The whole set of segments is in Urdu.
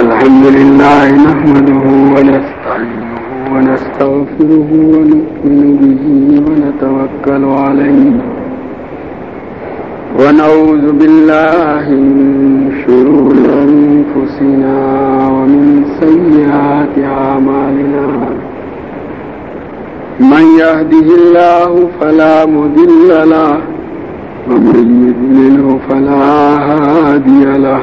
الحمد لله نحمده ونستعينه ونستغفره ونؤمن به ونتوكل عليه ونعوذ بالله من شرور أنفسنا ومن سيئات عمالنا من يهده الله فلا مذل له، ومن يذلله فلا هادي له.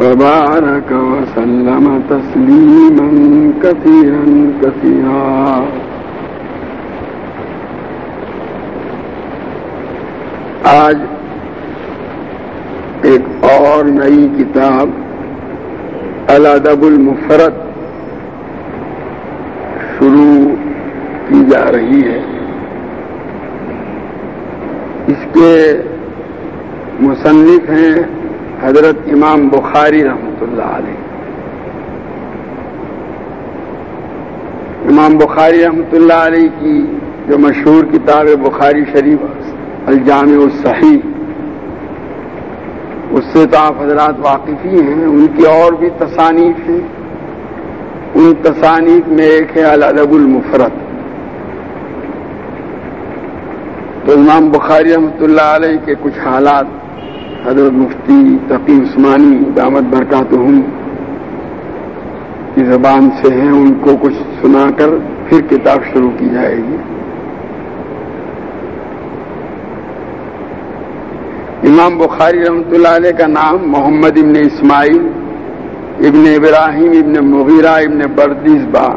وبارك وسلم تسليما كثيرا كثيرا. آج ایک اور نئی کتاب الادب المفرت شروع کی جا رہی ہے۔ اس کے مصنف ہیں حضرت امام بخاری رحمۃ اللہ علیہ۔ امام بخاری رحمۃ اللہ علیہ کی جو مشہور کتاب ہے بخاری شریف الجامع الصحیح، اس سے تو آپ حضرات واقفی ہیں، ان کی اور بھی تصانیف ہیں۔ ان تصانیف میں ایک ہے الادب المفرت تو امام بخاری رحمۃ اللہ علیہ کے کچھ حالات حضرت مفتی تقی عثمانی دامت برکات کی زبان سے ہیں، ان کو کچھ سنا کر پھر کتاب شروع کی جائے گی۔ امام بخاری رحمۃ اللہ علیہ کا نام محمد ابن اسماعیل، ابن ابراہیم، ابن مغیرہ، ابن بردیز با،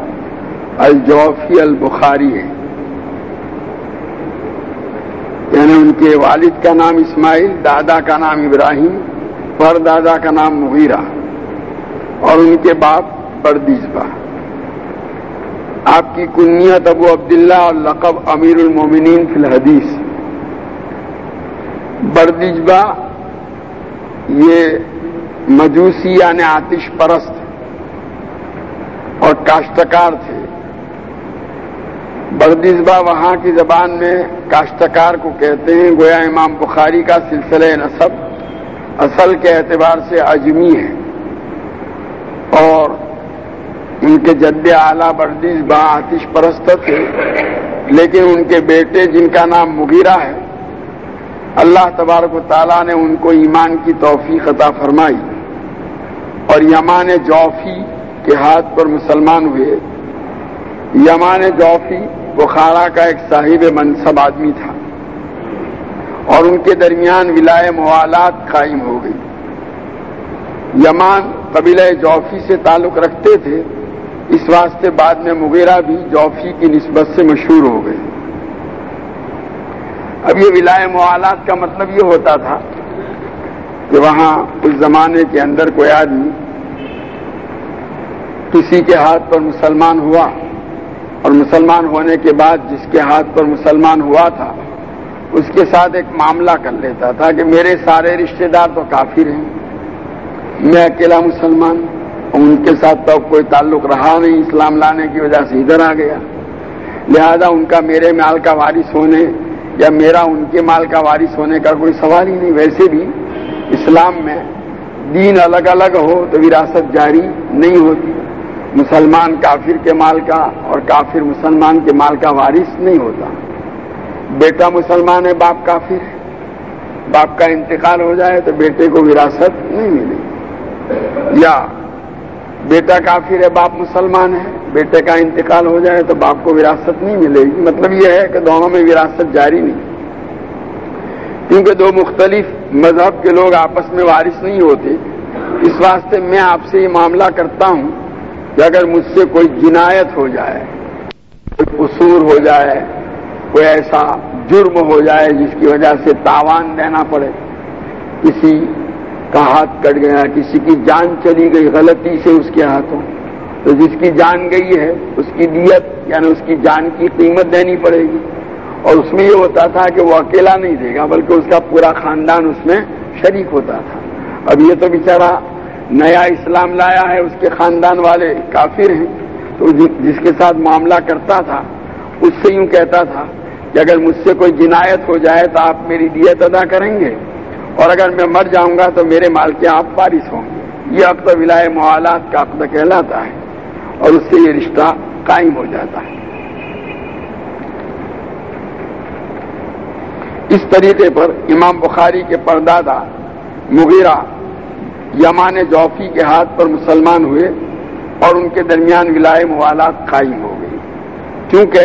الجوفی البخاری ہے۔ یعنی ان کے والد کا نام اسماعیل، دادا کا نام ابراہیم پر دادا کا نام مغیرہ اور ان کے باپ بردیز با آپ کی کنیت ابو عبداللہ اور لقب امیر المومنین فی الحدیث۔ بردجبا یہ مجوسی یعنی آتش پرست اور کاشتکار تھے۔ بردزبا وہاں کی زبان میں کاشتکار کو کہتے ہیں، گویا امام بخاری کا سلسلہ نصب اصل کے اعتبار سے اجمی ہے۔ اور ان کے جد اعلی بردزبا آتش پرست تھے، لیکن ان کے بیٹے جن کا نام مغیرہ ہے، اللہ تبارک و تعالیٰ نے ان کو ایمان کی توفیق عطا فرمائی۔ اور یمان جوفی کے ہاتھ پر مسلمان ہوئے۔ یمان جوفی بخارا کا ایک صاحب منصب آدمی تھا اور ان کے درمیان ولائے موالات قائم ہو گئی۔ یمان قبیلہ جوفی سے تعلق رکھتے تھے، اس واسطے بعد میں مغیرہ بھی جوفی کی نسبت سے مشہور ہو گئے۔ اب یہ ولائے موالات کا مطلب یہ ہوتا تھا کہ وہاں اس زمانے کے اندر کوئی آدمی کسی کے ہاتھ پر مسلمان ہوا۔ اور مسلمان ہونے کے بعد جس کے ہاتھ پر مسلمان ہوا تھا، اس کے ساتھ ایک معاملہ کر لیتا تھا کہ میرے سارے رشتے دار تو کافر ہیں۔ میں اکیلا مسلمان، ان کے ساتھ تو کوئی تعلق رہا نہیں، اسلام لانے کی وجہ سے ادھر آ گیا۔ لہذا ان کا میرے مال کا وارث ہونے یا میرا ان کے مال کا وارث ہونے کا کوئی سوال ہی نہیں۔ ویسے بھی اسلام میں دین الگ الگ ہو تو وراثت جاری نہیں ہوتی۔ مسلمان کافر کے مال کا اور کافر مسلمان کے مال کا وارث نہیں ہوتا۔ بیٹا مسلمان ہے، باپ کافر۔ ہے باپ کا انتقال ہو جائے تو بیٹے کو وراثت نہیں ملے۔ یا بیٹا کافر ہے، باپ مسلمان ہے، بیٹے کا انتقال ہو جائے تو باپ کو وراثت نہیں ملے گی۔ مطلب یہ ہے کہ دونوں میں وراثت جاری نہیں۔ کیونکہ دو مختلف مذہب کے لوگ آپس میں وارث نہیں ہوتے۔ اس واسطے میں آپ سے یہ معاملہ کرتا ہوں کہ اگر مجھ سے کوئی جنایت ہو جائے، کوئی قصور ہو جائے، کوئی ایسا جرم ہو جائے جس کی وجہ سے تاوان دینا پڑے، کسی کا ہاتھ کٹ گیا، کسی کی جان چلی گئی، غلطی سے اس کے ہاتھوں، تو جس کی جان گئی ہے، اس کی دیت یعنی اس کی جان کی قیمت دینی پڑے گی۔ اور اس میں یہ ہوتا تھا کہ وہ اکیلا نہیں دے گا، بلکہ اس کا پورا خاندان اس میں شریک ہوتا تھا۔ اب یہ تو بیچارہ نیا اسلام لایا ہے، اس کے خاندان والے کافر ہیں۔ تو جس کے ساتھ معاملہ کرتا تھا، اس سے یوں کہتا تھا کہ اگر مجھ سے کوئی جنایت ہو جائے تو آپ میری دیت ادا کریں گے۔ اور اگر میں مر جاؤں گا تو میرے مال کے آپ پارس ہوں گے۔ یہ اب تو ولائے موالات کا عقد کہلاتا ہے اور اس سے یہ رشتہ قائم ہو جاتا ہے۔ اس طریقے پر امام بخاری کے پردادا مغیرہ یمان جوفی کے ہاتھ پر مسلمان ہوئے اور ان کے درمیان ولائے موالات قائم ہو گئی کیونکہ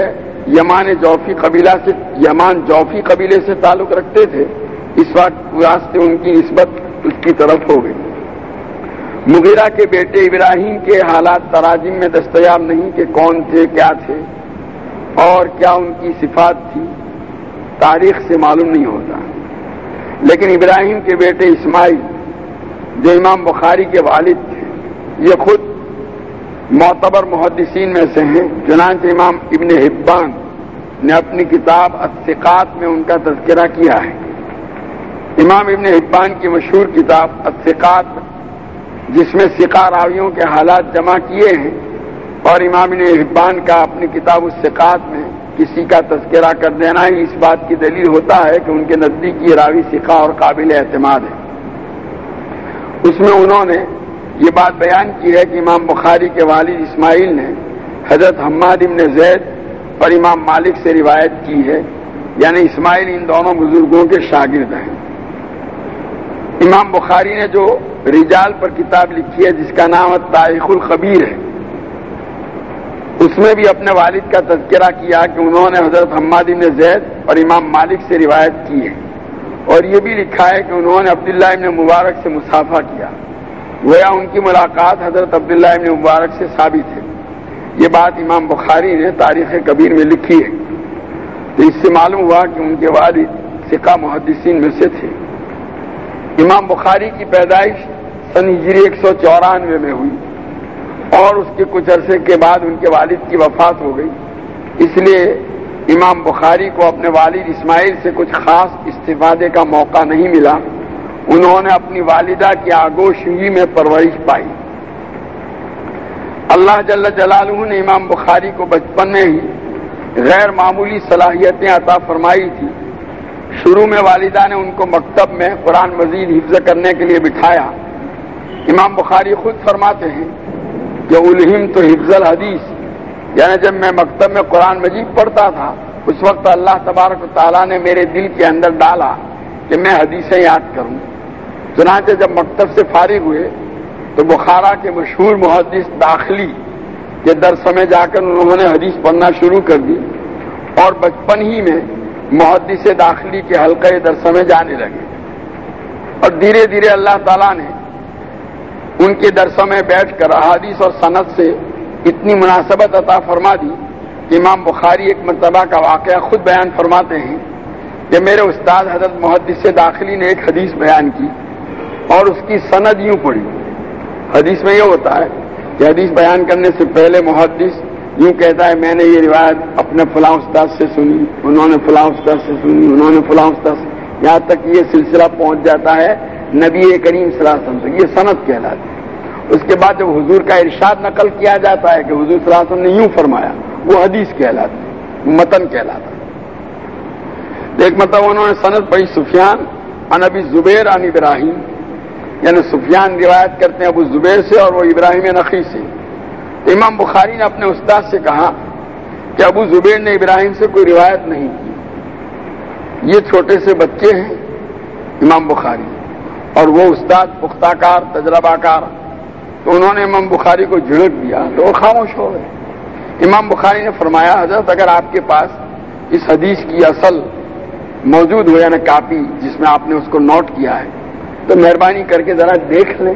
یمان جوفی قبیلہ سے یمان جوفی قبیلے سے تعلق رکھتے تھے، اس وقت واسطے ان کی نسبت اس کی طرف ہو گئی۔ مغیرہ کے بیٹے ابراہیم کے حالات تراجم میں دستیاب نہیں کہ کون تھے، کیا تھے اور کیا ان کی صفات تھی، تاریخ سے معلوم نہیں ہوتا۔ لیکن ابراہیم کے بیٹے اسماعیل جو امام بخاری کے والد تھے یہ خود معتبر محدثین میں سے ہیں، چنانچہ امام ابن حبان نے اپنی کتاب اتقات میں ان کا تذکرہ کیا ہے۔ امام ابن حبان کی مشہور کتاب اتقات جس میں سکا راویوں کے حالات جمع کیے ہیں، اور امام ابن حبان کا اپنی کتاب السقات میں کسی کا تذکرہ کر دینا ہی اس بات کی دلیل ہوتا ہے کہ ان کے نزدیک یہ راوی سکھا اور قابل اعتماد ہے۔ اس میں انہوں نے یہ بات بیان کی ہے کہ امام بخاری کے والد اسماعیل نے حضرت حماد ابن زید اور امام مالک سے روایت کی ہے یعنی اسماعیل ان دونوں بزرگوں کے شاگرد ہیں۔ امام بخاری نے جو رجال پر کتاب لکھی ہے، جس کا نام تاریخ الخبیر ہے، اس میں بھی اپنے والد کا تذکرہ کیا کہ انہوں نے حضرت حماد ابن زید اور امام مالک سے روایت کی ہے۔ اور یہ بھی لکھا ہے کہ انہوں نے عبداللہ ابن مبارک سے مسافہ کیا۔ گویا ان کی ملاقات حضرت عبداللہ ابن مبارک سے ثابت ہے۔ یہ بات امام بخاری نے تاریخ کبیر میں لکھی ہے۔ تو اس سے معلوم ہوا کہ ان کے والد سکا محدثین میں سے تھے۔ امام بخاری کی پیدائش سن ہجری ایک سو چورانوے میں ہوئی۔ اور اس کے کچھ عرصے کے بعد ان کے والد کی وفات ہو گئی۔ اس لیے امام بخاری کو اپنے والد اسماعیل سے کچھ خاص استفادے کا موقع نہیں ملا۔ انہوں نے اپنی والدہ کی آگوش ہی میں پرورش پائی۔ اللہ جل جلالہ نے امام بخاری کو بچپن میں ہی غیر معمولی صلاحیتیں عطا فرمائی تھی۔ شروع میں والدہ نے ان کو مکتب میں قرآن مزید حفظ کرنے کے لیے بٹھایا۔ امام بخاری خود فرماتے ہیں کہ الہم تو حفظ الحدیث۔ یعنی جب میں مکتب میں قرآن مجید پڑھتا تھا، اس وقت اللہ تبارک و تعالیٰ نے میرے دل کے اندر ڈالا کہ میں حدیثیں یاد کروں۔ چنانچہ جب مکتب سے فارغ ہوئے، تو بخارا کے مشہور محدث داخلی کے درس میں جا کر انہوں نے حدیث پڑھنا شروع کر دی اور بچپن ہی میں محدث داخلی کے حلقے درس میں جانے لگے۔ اور دھیرے دھیرے اللہ تعالیٰ نے ان کے درسوں میں بیٹھ کر احادیث اور صنعت سے اتنی مناسبت عطا فرما دی کہ امام بخاری ایک مرتبہ کا واقعہ خود بیان فرماتے ہیں کہ میرے استاد حضرت محدث سے داخلی نے ایک حدیث بیان کی اور اس کی سند یوں پڑی حدیث میں یہ ہوتا ہے کہ حدیث بیان کرنے سے پہلے محدث یوں کہتا ہے، میں نے یہ روایت اپنے فلاں استاد سے سنی، انہوں نے فلاں استاد سے سنی، انہوں نے فلاں استاد سے۔ یہاں تک یہ سلسلہ پہنچ جاتا ہے نبی کریم صلی اللہ علیہ وسلم سے۔ یہ صنعت کہلاتی ہے۔ اس کے بعد جب حضور کا ارشاد نقل کیا جاتا ہے کہ حضور صلی اللہ علیہ وسلم نے یوں فرمایا، وہ حدیث کہلاتی متن کہلاتا ایک مطلب انہوں نے صنعت پڑھی سفیان ان ابی زبیر ان ابراہیم۔ یعنی سفیان روایت کرتے ہیں ابو زبیر سے اور وہ ابراہیم نقی سے۔ امام بخاری نے اپنے استاد سے کہا کہ ابو زبیر نے ابراہیم سے کوئی روایت نہیں کی۔ یہ چھوٹے سے بچے ہیں امام بخاری اور وہ استاد پختہ کار، تجربہ کار۔ تو انہوں نے امام بخاری کو جھڑک دیا تو وہ خاموش ہو گئے۔ امام بخاری نے فرمایا، حضرت اگر آپ کے پاس اس حدیث کی اصل موجود ہو یعنی کاپی جس میں آپ نے اس کو نوٹ کیا ہے، تو مہربانی کر کے ذرا دیکھ لیں۔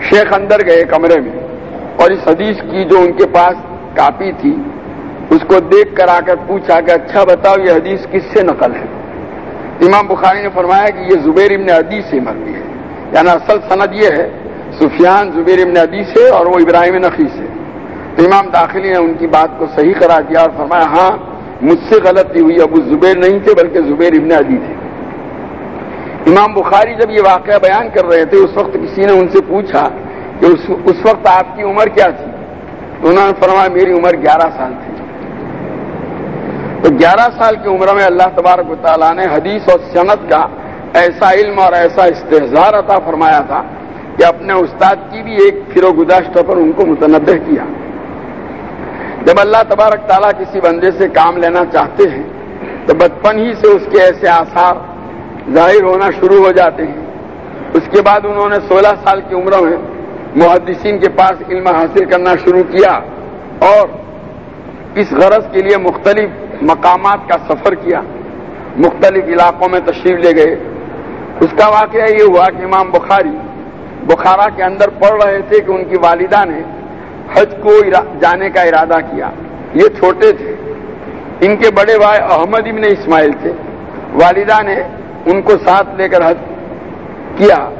شیخ اندر گئے کمرے میں اور اس حدیث کی جو ان کے پاس کاپی تھی، اس کو دیکھ کر آ کر پوچھا کہ اچھا بتاؤ، یہ حدیث کس سے نقل ہے؟ امام بخاری نے فرمایا کہ یہ زبیر ابن حدیث سے مرضی ہے۔ یعنی اصل سند یہ ہے سفیان زبیر ابن ابی سے اور وہ ابراہیم نقی سے۔ تو امام داخلی نے ان کی بات کو صحیح کرا دیا اور فرمایا ہاں مجھ سے غلطی ہوئی، ابو زبیر نہیں تھے بلکہ زبیر ابن ابی تھے۔ امام بخاری جب یہ واقعہ بیان کر رہے تھے، اس وقت کسی نے ان سے پوچھا کہ اس اس وقت آپ کی عمر کیا تھی؟ تو انہوں نے فرمایا، میری عمر گیارہ سال تھی۔ تو گیارہ سال کی عمر میں اللہ تبارک و تعالیٰ نے حدیث اور صنعت کا ایسا علم اور ایسا استحظار عطا فرمایا تھا کہ اپنے استاد کی بھی ایک فرو گزاشتہ پر ان کو متنوع کیا۔ جب اللہ تبارک تعالیٰ کسی بندے سے کام لینا چاہتے ہیں، تو بچپن ہی سے اس کے ایسے آثار ظاہر ہونا شروع ہو جاتے ہیں۔ اس کے بعد انہوں نے سولہ سال کی عمر میں محدثین کے پاس علم حاصل کرنا شروع کیا اور اس غرض کے لیے مختلف مقامات کا سفر کیا۔ مختلف علاقوں میں تشریف لے گئے۔ اس کا واقعہ یہ ہوا کہ امام بخاری بخارا کے اندر پڑھ رہے تھے کہ ان کی والدہ نے حج کو جانے کا ارادہ کیا۔ یہ چھوٹے تھے۔ ان کے بڑے بھائی احمد ابن اسماعیل تھے۔ والدہ نے ان کو ساتھ لے کر حج کیا۔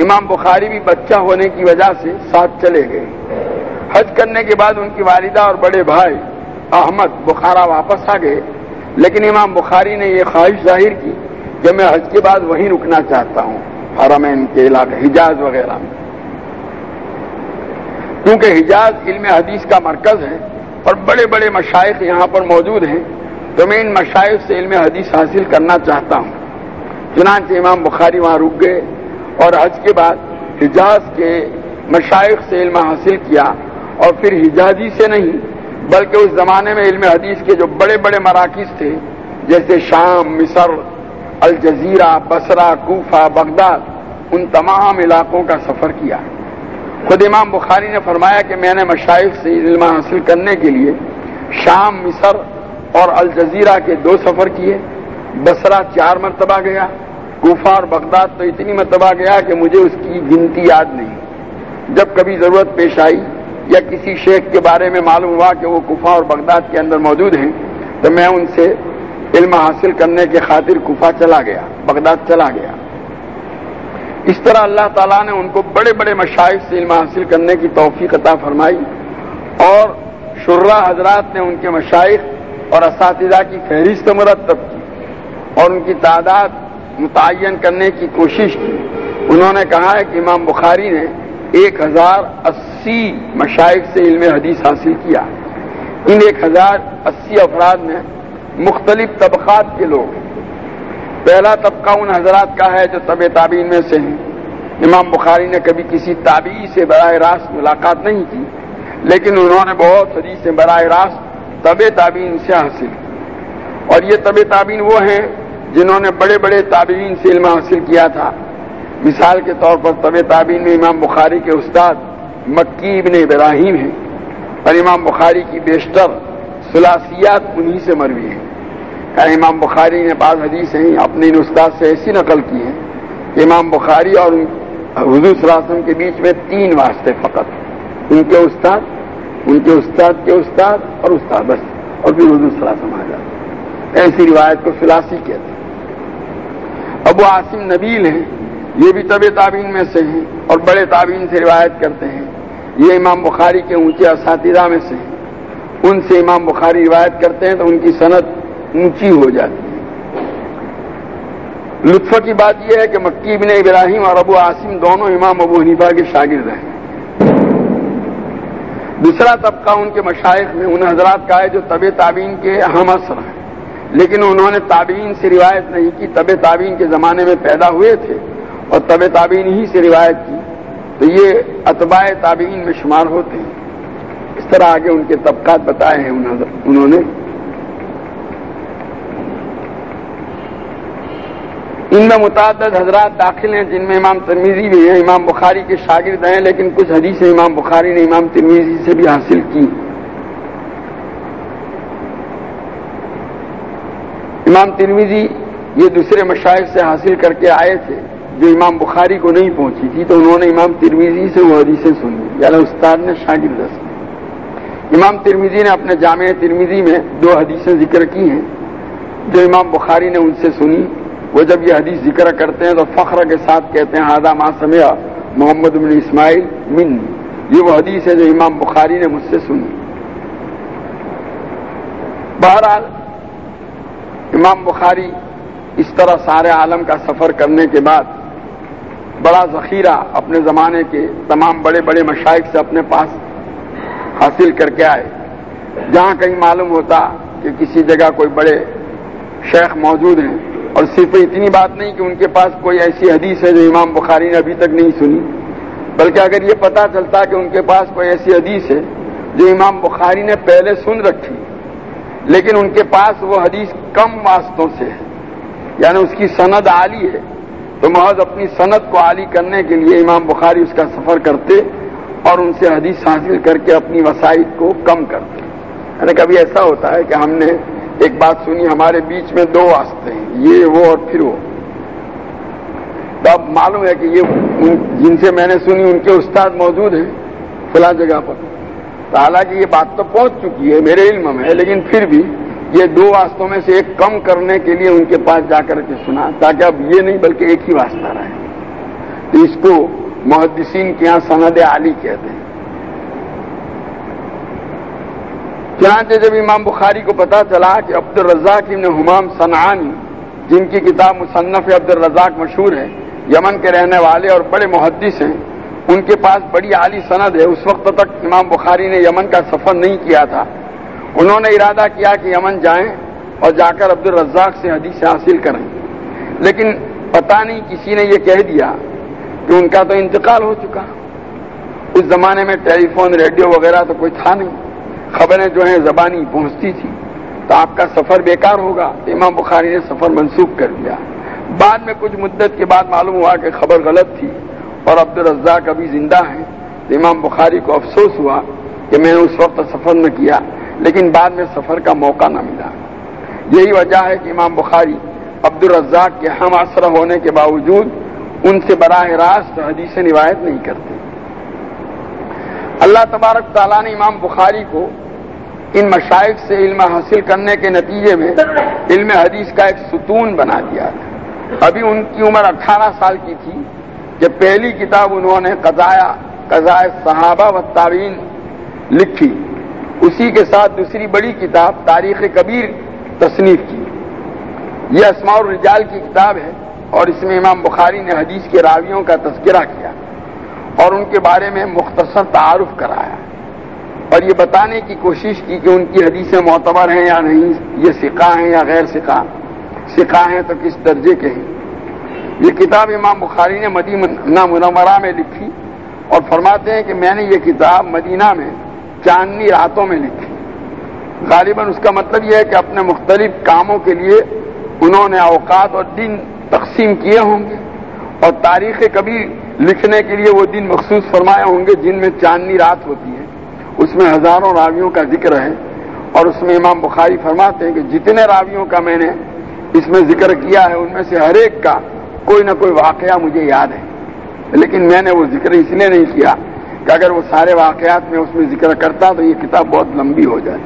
امام بخاری بھی بچہ ہونے کی وجہ سے ساتھ چلے گئے۔ حج کرنے کے بعد ان کی والدہ اور بڑے بھائی احمد بخارا واپس آ گئے۔ لیکن امام بخاری نے یہ خواہش ظاہر کی کہ میں حج کے بعد وہیں رکنا چاہتا ہوں۔ حرمین کے علاقے، حجاز وغیرہ میں۔ کیونکہ حجاز علم حدیث کا مرکز ہے اور بڑے بڑے مشائق یہاں پر موجود ہیں، تو میں ان مشائق سے علم حدیث حاصل کرنا چاہتا ہوں۔ چنانچہ امام بخاری وہاں رک گئے اور حج کے بعد حجاز کے مشائق سے علم حاصل کیا اور پھر حجازی سے نہیں، بلکہ اس زمانے میں علم حدیث کے جو بڑے بڑے مراکز تھے، جیسے شام، مصر الجزیرہ بسرا کوفہ، بغداد، ان تمام علاقوں کا سفر کیا۔ خود امام بخاری نے فرمایا کہ میں نے مشائق سے علم حاصل کرنے کے لیے شام، مصر اور الجزیرہ کے دو سفر کیے۔ بسرا چار مرتبہ گیا، کوفہ اور بغداد تو اتنی مرتبہ گیا کہ مجھے اس کی گنتی یاد نہیں۔ جب کبھی ضرورت پیش آئی یا کسی شیخ کے بارے میں معلوم ہوا کہ وہ کفا اور بغداد کے اندر موجود ہیں، تو میں ان سے علم حاصل کرنے کے خاطر کفا چلا گیا، بغداد چلا گیا۔ اس طرح اللہ تعالیٰ نے ان کو بڑے بڑے مشاہد سے علم حاصل کرنے کی توفیق عطا فرمائی اور شرہ حضرات نے ان کے مشائق اور اساتذہ کی فہرست مرتب کی اور ان کی تعداد متعین کرنے کی کوشش کی۔ انہوں نے کہا ہے کہ امام بخاری نے ایک ہزار اسی مشائق سے علم حدیث حاصل کیا۔ ان ایک ہزار اسی افراد میں مختلف طبقات کے لوگ پہلا طبقہ ان حضرات کا ہے جو طب تعبین میں سے ہیں۔ امام بخاری نے کبھی کسی تابعی سے براہ راست ملاقات نہیں کی، لیکن انہوں نے بہت حدیث سے براہ راست طب تعبین سے حاصل اور یہ طب تعبین وہ ہیں جنہوں نے بڑے بڑے تابعین سے علم حاصل کیا تھا۔ مثال کے طور پر طب تعبین میں امام بخاری کے استاد مکی ابن ابراہیم ہیں۔ اور امام بخاری کی بیشتر سلاسیات انہی سے مروی ہیں۔ کہ امام بخاری نے بعض حدیث ہیں، اپنے ان استاد سے ایسی نقل کی ہیں کہ امام بخاری اور حضور صلی اللہ علیہ وسلم کے بیچ میں تین واسطے فقط ان کے استاد، ان کے استاد کے استاد اور استاد بس اور پھر حضور صلی اللہ علیہ وسلم آ جاتے ایسی روایت کو فلاسی کہتے ہیں۔ ابو عاصم نبیل ہیں، یہ بھی طب تعبین میں سے ہیں اور بڑے تعبین سے روایت کرتے ہیں۔ یہ امام بخاری کے اونچے اساتذہ میں سے ہیں۔ ان سے امام بخاری روایت کرتے ہیں تو ان کی صنعت اونچی ہو جاتی ہے۔ لطف کی بات یہ ہے کہ مکی بن ابراہیم اور ابو عاصم دونوں امام ابو حنیفہ کے شاگرد ہیں۔ دوسرا طبقہ ان کے مشائق میں، ان حضرات کا ہے جو طب تعبین کے اہم اثر ہیں۔ لیکن انہوں نے تعبین سے روایت نہیں کی طب تعبین کے زمانے میں پیدا ہوئے تھے اور طب تعبین ہی سے روایت کی۔ تو یہ اتباع تعبین میں شمار ہوتے ہیں۔ اس طرح آگے ان کے طبقات بتائے ہیں انہوں نے ان میں متعدد حضرات داخل ہیں جن میں امام ترمیزی بھی ہیں، امام بخاری کے شاگرد ہیں، لیکن کچھ حدیثیں امام بخاری نے امام ترمیزی سے بھی حاصل کی۔ امام ترمیزی یہ دوسرے مشاہد سے حاصل کر کے آئے تھے، جو امام بخاری کو نہیں پہنچی تھی، تو انہوں نے امام ترمیزی سے وہ حدیثیں سنی۔ یعنی استاد نے شاگرد امام ترمیزی نے اپنے جامع ترمیزی میں دو حدیثیں ذکر کی ہیں، جو امام بخاری نے ان سے سنی۔ وہ جب یہ حدیث ذکر کرتے ہیں تو فخر کے ساتھ کہتے ہیں ہادہ ماں سمیا محمد بن اسماعیل من یہ وہ حدیث ہے جو امام بخاری نے مجھ سے سنی۔ بہرحال، امام بخاری اس طرح سارے عالم کا سفر کرنے کے بعد بڑا ذخیرہ اپنے زمانے کے تمام بڑے بڑے مشائق سے اپنے پاس حاصل کر کے آئے۔ جہاں کہیں معلوم ہوتا کہ کسی جگہ کوئی بڑے شیخ موجود ہیں اور صرف اتنی بات نہیں کہ ان کے پاس کوئی ایسی حدیث ہے جو امام بخاری نے ابھی تک نہیں سنی، بلکہ اگر یہ پتا چلتا کہ ان کے پاس کوئی ایسی حدیث ہے جو امام بخاری نے پہلے سن رکھی، لیکن ان کے پاس وہ حدیث کم واسطوں سے ہے۔ یعنی اس کی سند عالی ہے۔ تو محض اپنی صنعت کو عالی کرنے کے لیے امام بخاری اس کا سفر کرتے اور ان سے حدیث حاصل کر کے اپنی وسائل کو کم کرتے یعنی کبھی ایسا ہوتا ہے کہ ہم نے ایک بات سنی، ہمارے بیچ میں دو واسطے ہیں، یہ وہ اور پھر وہ۔ تو اب معلوم ہے کہ یہ جن سے میں نے سنی، ان کے استاد موجود ہیں فلاں جگہ پر۔ تو حالانکہ یہ بات تو پہنچ چکی ہے میرے علم میں، لیکن پھر بھی یہ دو واسطوں میں سے ایک کم کرنے کے لیے ان کے پاس جا کر کے سنا، تاکہ اب یہ نہیں بلکہ ایک ہی واسطہ رہے۔ تو اس کو محدثین کے یہاں سند علی کہتے ہیں۔ چنانچہ جب امام بخاری کو پتا چلا کہ عبد الرزاق ابن حمام صنعانی، جن کی کتاب مصنف عبد الرزاق مشہور ہے، یمن کے رہنے والے اور بڑے محدث ہیں، ان کے پاس بڑی عالی سند ہے۔ اس وقت تک امام بخاری نے یمن کا سفر نہیں کیا تھا۔ انہوں نے ارادہ کیا کہ یمن جائیں اور جا کر عبد الرزاق سے حدیث حاصل کریں۔ لیکن پتہ نہیں کسی نے یہ کہہ دیا کہ ان کا تو انتقال ہو چکا۔ اس زمانے میں ٹیلی فون، ریڈیو وغیرہ تو کوئی تھا نہیں۔ خبریں جو ہیں زبانی پہنچتی تھی۔ تو آپ کا سفر بیکار ہوگا۔ امام بخاری نے سفر منسوخ کر دیا۔ بعد میں کچھ مدت کے بعد معلوم ہوا کہ خبر غلط تھی اور عبد الرزاق ابھی زندہ ہیں۔ تو امام بخاری کو افسوس ہوا کہ میں نے اس وقت سفر نہ کیا، لیکن بعد میں سفر کا موقع نہ ملا۔ یہی وجہ ہے کہ امام بخاری عبد الرزاق کے ہم اثر ہونے کے باوجود ان سے براہ راست حدیث روایت نہیں کرتے۔ اللہ تبارک تعالیٰ نے امام بخاری کو ان مشائق سے علم حاصل کرنے کے نتیجے میں علم حدیث کا ایک ستون بنا دیا۔ تھا ابھی ان کی عمر اٹھارہ سال کی تھی۔ کہ پہلی کتاب انہوں نے قضایا قضائے صحابہ و تعوین لکھی۔ اسی کے ساتھ دوسری بڑی کتاب، تاریخ کبیر، تصنیف کی۔ یہ اسماع الرجال کی کتاب ہے۔ اور اس میں امام بخاری نے حدیث کے راویوں کا تذکرہ کیا اور ان کے بارے میں مختصر تعارف کرایا اور یہ بتانے کی کوشش کی کہ ان کی حدیثیں معتبر ہیں یا نہیں، یہ سکھا ہیں یا غیر سکھا سکھا ہیں تو کس درجے کے ہیں؟ یہ کتاب امام بخاری نے مدینہ منورہ میں لکھی اور فرماتے ہیں کہ میں نے یہ کتاب مدینہ میں چاندنی راتوں میں لکھی۔ غالباً اس کا مطلب یہ ہے کہ اپنے مختلف کاموں کے لیے انہوں نے اوقات اور دن تقسیم کیے ہوں گے اور تاریخ کبھی لکھنے کے لیے وہ دن مخصوص فرمائے ہوں گے جن میں چاندنی رات ہوتی ہے۔ اس میں ہزاروں راویوں کا ذکر ہے اور اس میں امام بخاری فرماتے ہیں کہ جتنے راویوں کا میں نے اس میں ذکر کیا ہے ان میں سے ہر ایک کا کوئی نہ کوئی واقعہ مجھے یاد ہے۔ لیکن میں نے وہ ذکر اس لیے نہیں کیا کہ اگر وہ سارے واقعات میں اس میں ذکر کرتا تو یہ کتاب بہت لمبی ہو جائے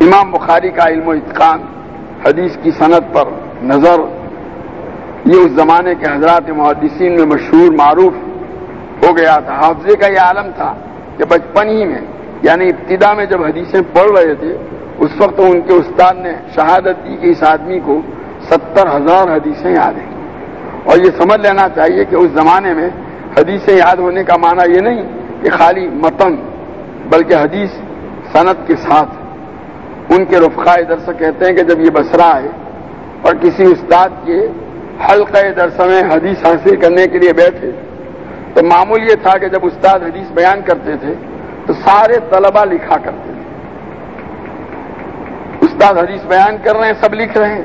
امام بخاری کا علم و اتقان حدیث کی صنعت پر نظر، یہ اس زمانے کے حضرات محدثین میں مشہور معروف ہو گیا تھا۔ حافظے کا یہ عالم تھا کہ بچپن ہی میں یعنی ابتدا میں جب حدیثیں پڑھ رہے تھے، اس وقت ان کے استاد نے شہادت دی کہ اس آدمی کو ستر ہزار حدیثیں یاد ہیں۔ اور یہ سمجھ لینا چاہیے کہ اس زمانے میں حدیثیں یاد ہونے کا معنی یہ نہیں کہ خالی متن، بلکہ حدیث صنعت کے ساتھ ان کے رفقا ادھر سے کہتے ہیں کہ جب یہ بسرا ہے اور کسی استاد کے حلقہ درس میں حدیث حاصل کرنے کے لیے بیٹھے۔ تو معمول یہ تھا کہ جب استاد حدیث بیان کرتے تھے، تو سارے طلبہ لکھا کرتے تھے۔ استاد حدیث بیان کر رہے ہیں، سب لکھ رہے ہیں،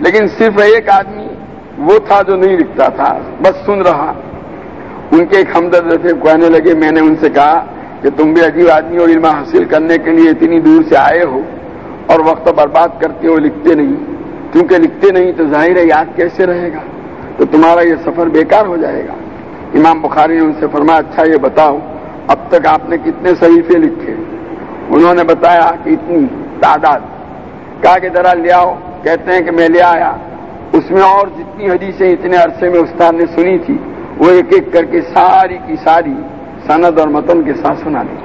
لیکن صرف ایک آدمی وہ تھا جو نہیں لکھتا تھا، بس سن رہا۔ ان کے ایک ہمدرد تھے کہنے لگے، میں نے ان سے کہا کہ تم بھی عجیب آدمی اور علم حاصل کرنے کے لیے اتنی دور سے آئے ہو اور وقت برباد کرتے ہو، لکھتے نہیں۔ کیونکہ لکھتے نہیں تو ظاہر ہے یاد کیسے رہے گا؟ تو تمہارا یہ سفر بیکار ہو جائے گا۔ امام بخاری نے ان سے فرمایا اچھا یہ بتاؤ، اب تک آپ نے کتنے صحیفے لکھے؟ انہوں نے بتایا کہ اتنی تعداد۔ کہا کہ ذرا لے آؤ، کہتے ہیں کہ میں لے آیا۔ اس میں اور جتنی حدیثیں اتنے عرصے میں استاد نے سنی تھی، وہ ایک ایک کر کے ساری کی ساری سند اور متن کے ساتھ سنا دی۔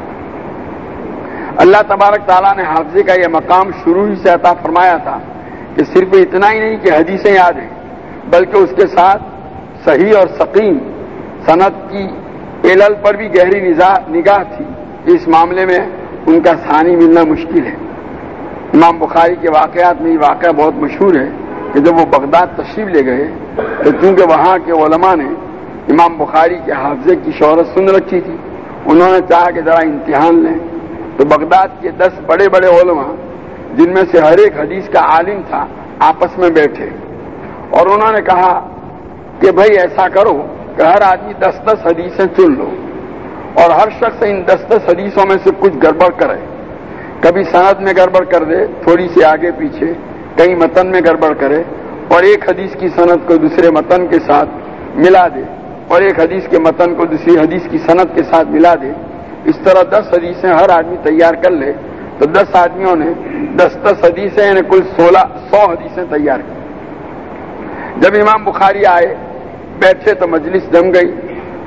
اللہ تبارک تعالیٰ نے حافظے کا یہ مقام شروع ہی سے عطا فرمایا تھا۔ کہ صرف اتنا ہی نہیں کہ حدیثیں یاد ہیں، بلکہ اس کے ساتھ صحیح اور سقیم صنعت کی علل پر بھی گہری نگاہ تھی۔ اس معاملے میں ان کا ثانی ملنا مشکل ہے۔ امام بخاری کے واقعات میں یہ واقعہ بہت مشہور ہے کہ جب وہ بغداد تشریف لے گئے تو چونکہ وہاں کے علماء نے امام بخاری کے حافظے کی شہرت سن رکھی تھی، انہوں نے چاہا کہ ذرا امتحان لیں۔ تو بغداد کے دس بڑے بڑے علماء جن میں سے ہر ایک حدیث کا عالم تھا، آپس میں بیٹھے۔ اور انہوں نے کہا کہ بھائی ایسا کرو کہ ہر آدمی دس دس حدیثیں چن لو۔ اور ہر شخص ان دس دس حدیثوں میں سے کچھ گڑبڑ کرے۔ کبھی سند میں گڑبڑ کر دے، تھوڑی سی آگے پیچھے، کئی متن میں گڑبڑ کرے۔ اور ایک حدیث کی صنعت کو دوسرے متن کے ساتھ ملا دے۔ اور ایک حدیث کے متن کو دوسری حدیث کی صنعت کے ساتھ ملا دے۔ اس طرح دس حدیثیں ہر آدمی تیار کر لے۔ تو دس آدمیوں نے دس دس حدیثیں یعنی کل سولہ، سو حدیثیں تیار کی۔ جب امام بخاری آئے، بیٹھے تو مجلس جم گئی۔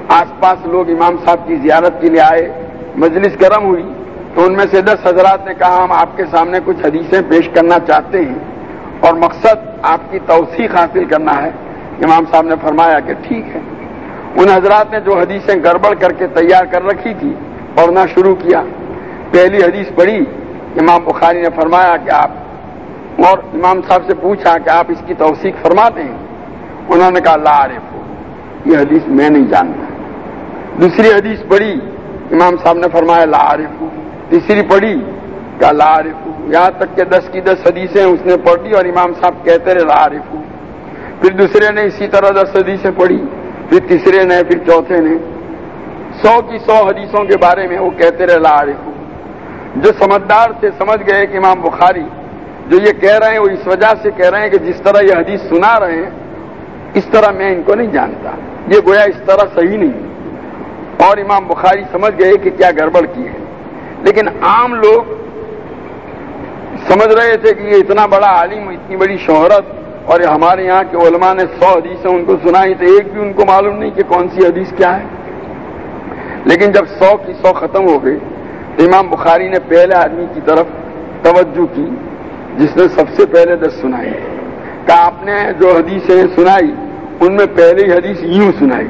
آس پاس لوگ امام صاحب کی زیارت کے لیے آئے۔ مجلس گرم ہوئی۔ تو ان میں سے دس حضرات نے کہا، ہم آپ کے سامنے کچھ حدیثیں پیش کرنا چاہتے ہیں اور مقصد آپ کی توثیق حاصل کرنا ہے۔ امام صاحب نے فرمایا کہ ٹھیک ہے۔ ان حضرات نے جو حدیثیں گڑبڑ کر کے تیار کر رکھی تھی، پڑھنا شروع کیا۔ پہلی حدیث پڑھی۔ امام بخاری نے فرمایا کہ آپ اور امام صاحب سے پوچھا کہ آپ اس کی توثیق فرماتے ہیں؟ انہوں نے کہا، لا عارف. یہ حدیث میں نہیں جانتا۔ دوسری حدیث پڑھی، امام صاحب نے فرمایا، لا عارف. تیسری پڑھی، کہا، لا عارف. یہاں تک کہ دس کی دس حدیثیں اس نے پڑھ لی اور امام صاحب کہتے رہے، لا عارف. پھر دوسرے نے اسی طرح دس حدیثیں پڑھی، پھر تیسرے نے، پھر چوتھے نے۔ سو کی سو حدیثوں کے بارے میں وہ کہتے رہے، لا عارف. ہوں جو سمجھدار تھے سمجھ گئے کہ امام بخاری جو یہ کہہ رہے ہیں وہ اس وجہ سے کہہ رہے ہیں کہ جس طرح یہ حدیث سنا رہے ہیں، اس طرح میں ان کو نہیں جانتا۔ یہ گویا اس طرح صحیح نہیں۔ اور امام بخاری سمجھ گئے کہ کیا گڑبڑ کی ہے۔ لیکن عام لوگ سمجھ رہے تھے کہ یہ اتنا بڑا عالم اتنی بڑی شہرت اور ہمارے یہاں کے علماء نے سو حدیثیں ان کو سنائی تو ایک بھی ان کو معلوم نہیں کہ کون سی حدیث کیا ہے۔ لیکن جب سو کی سو ختم ہو گئی امام بخاری نے پہلے آدمی کی طرف توجہ کی، جس نے سب سے پہلے دس سنائی۔ کہ آپ نے جو حدیثیں سنائی، ان میں پہلی حدیث یوں سنائی،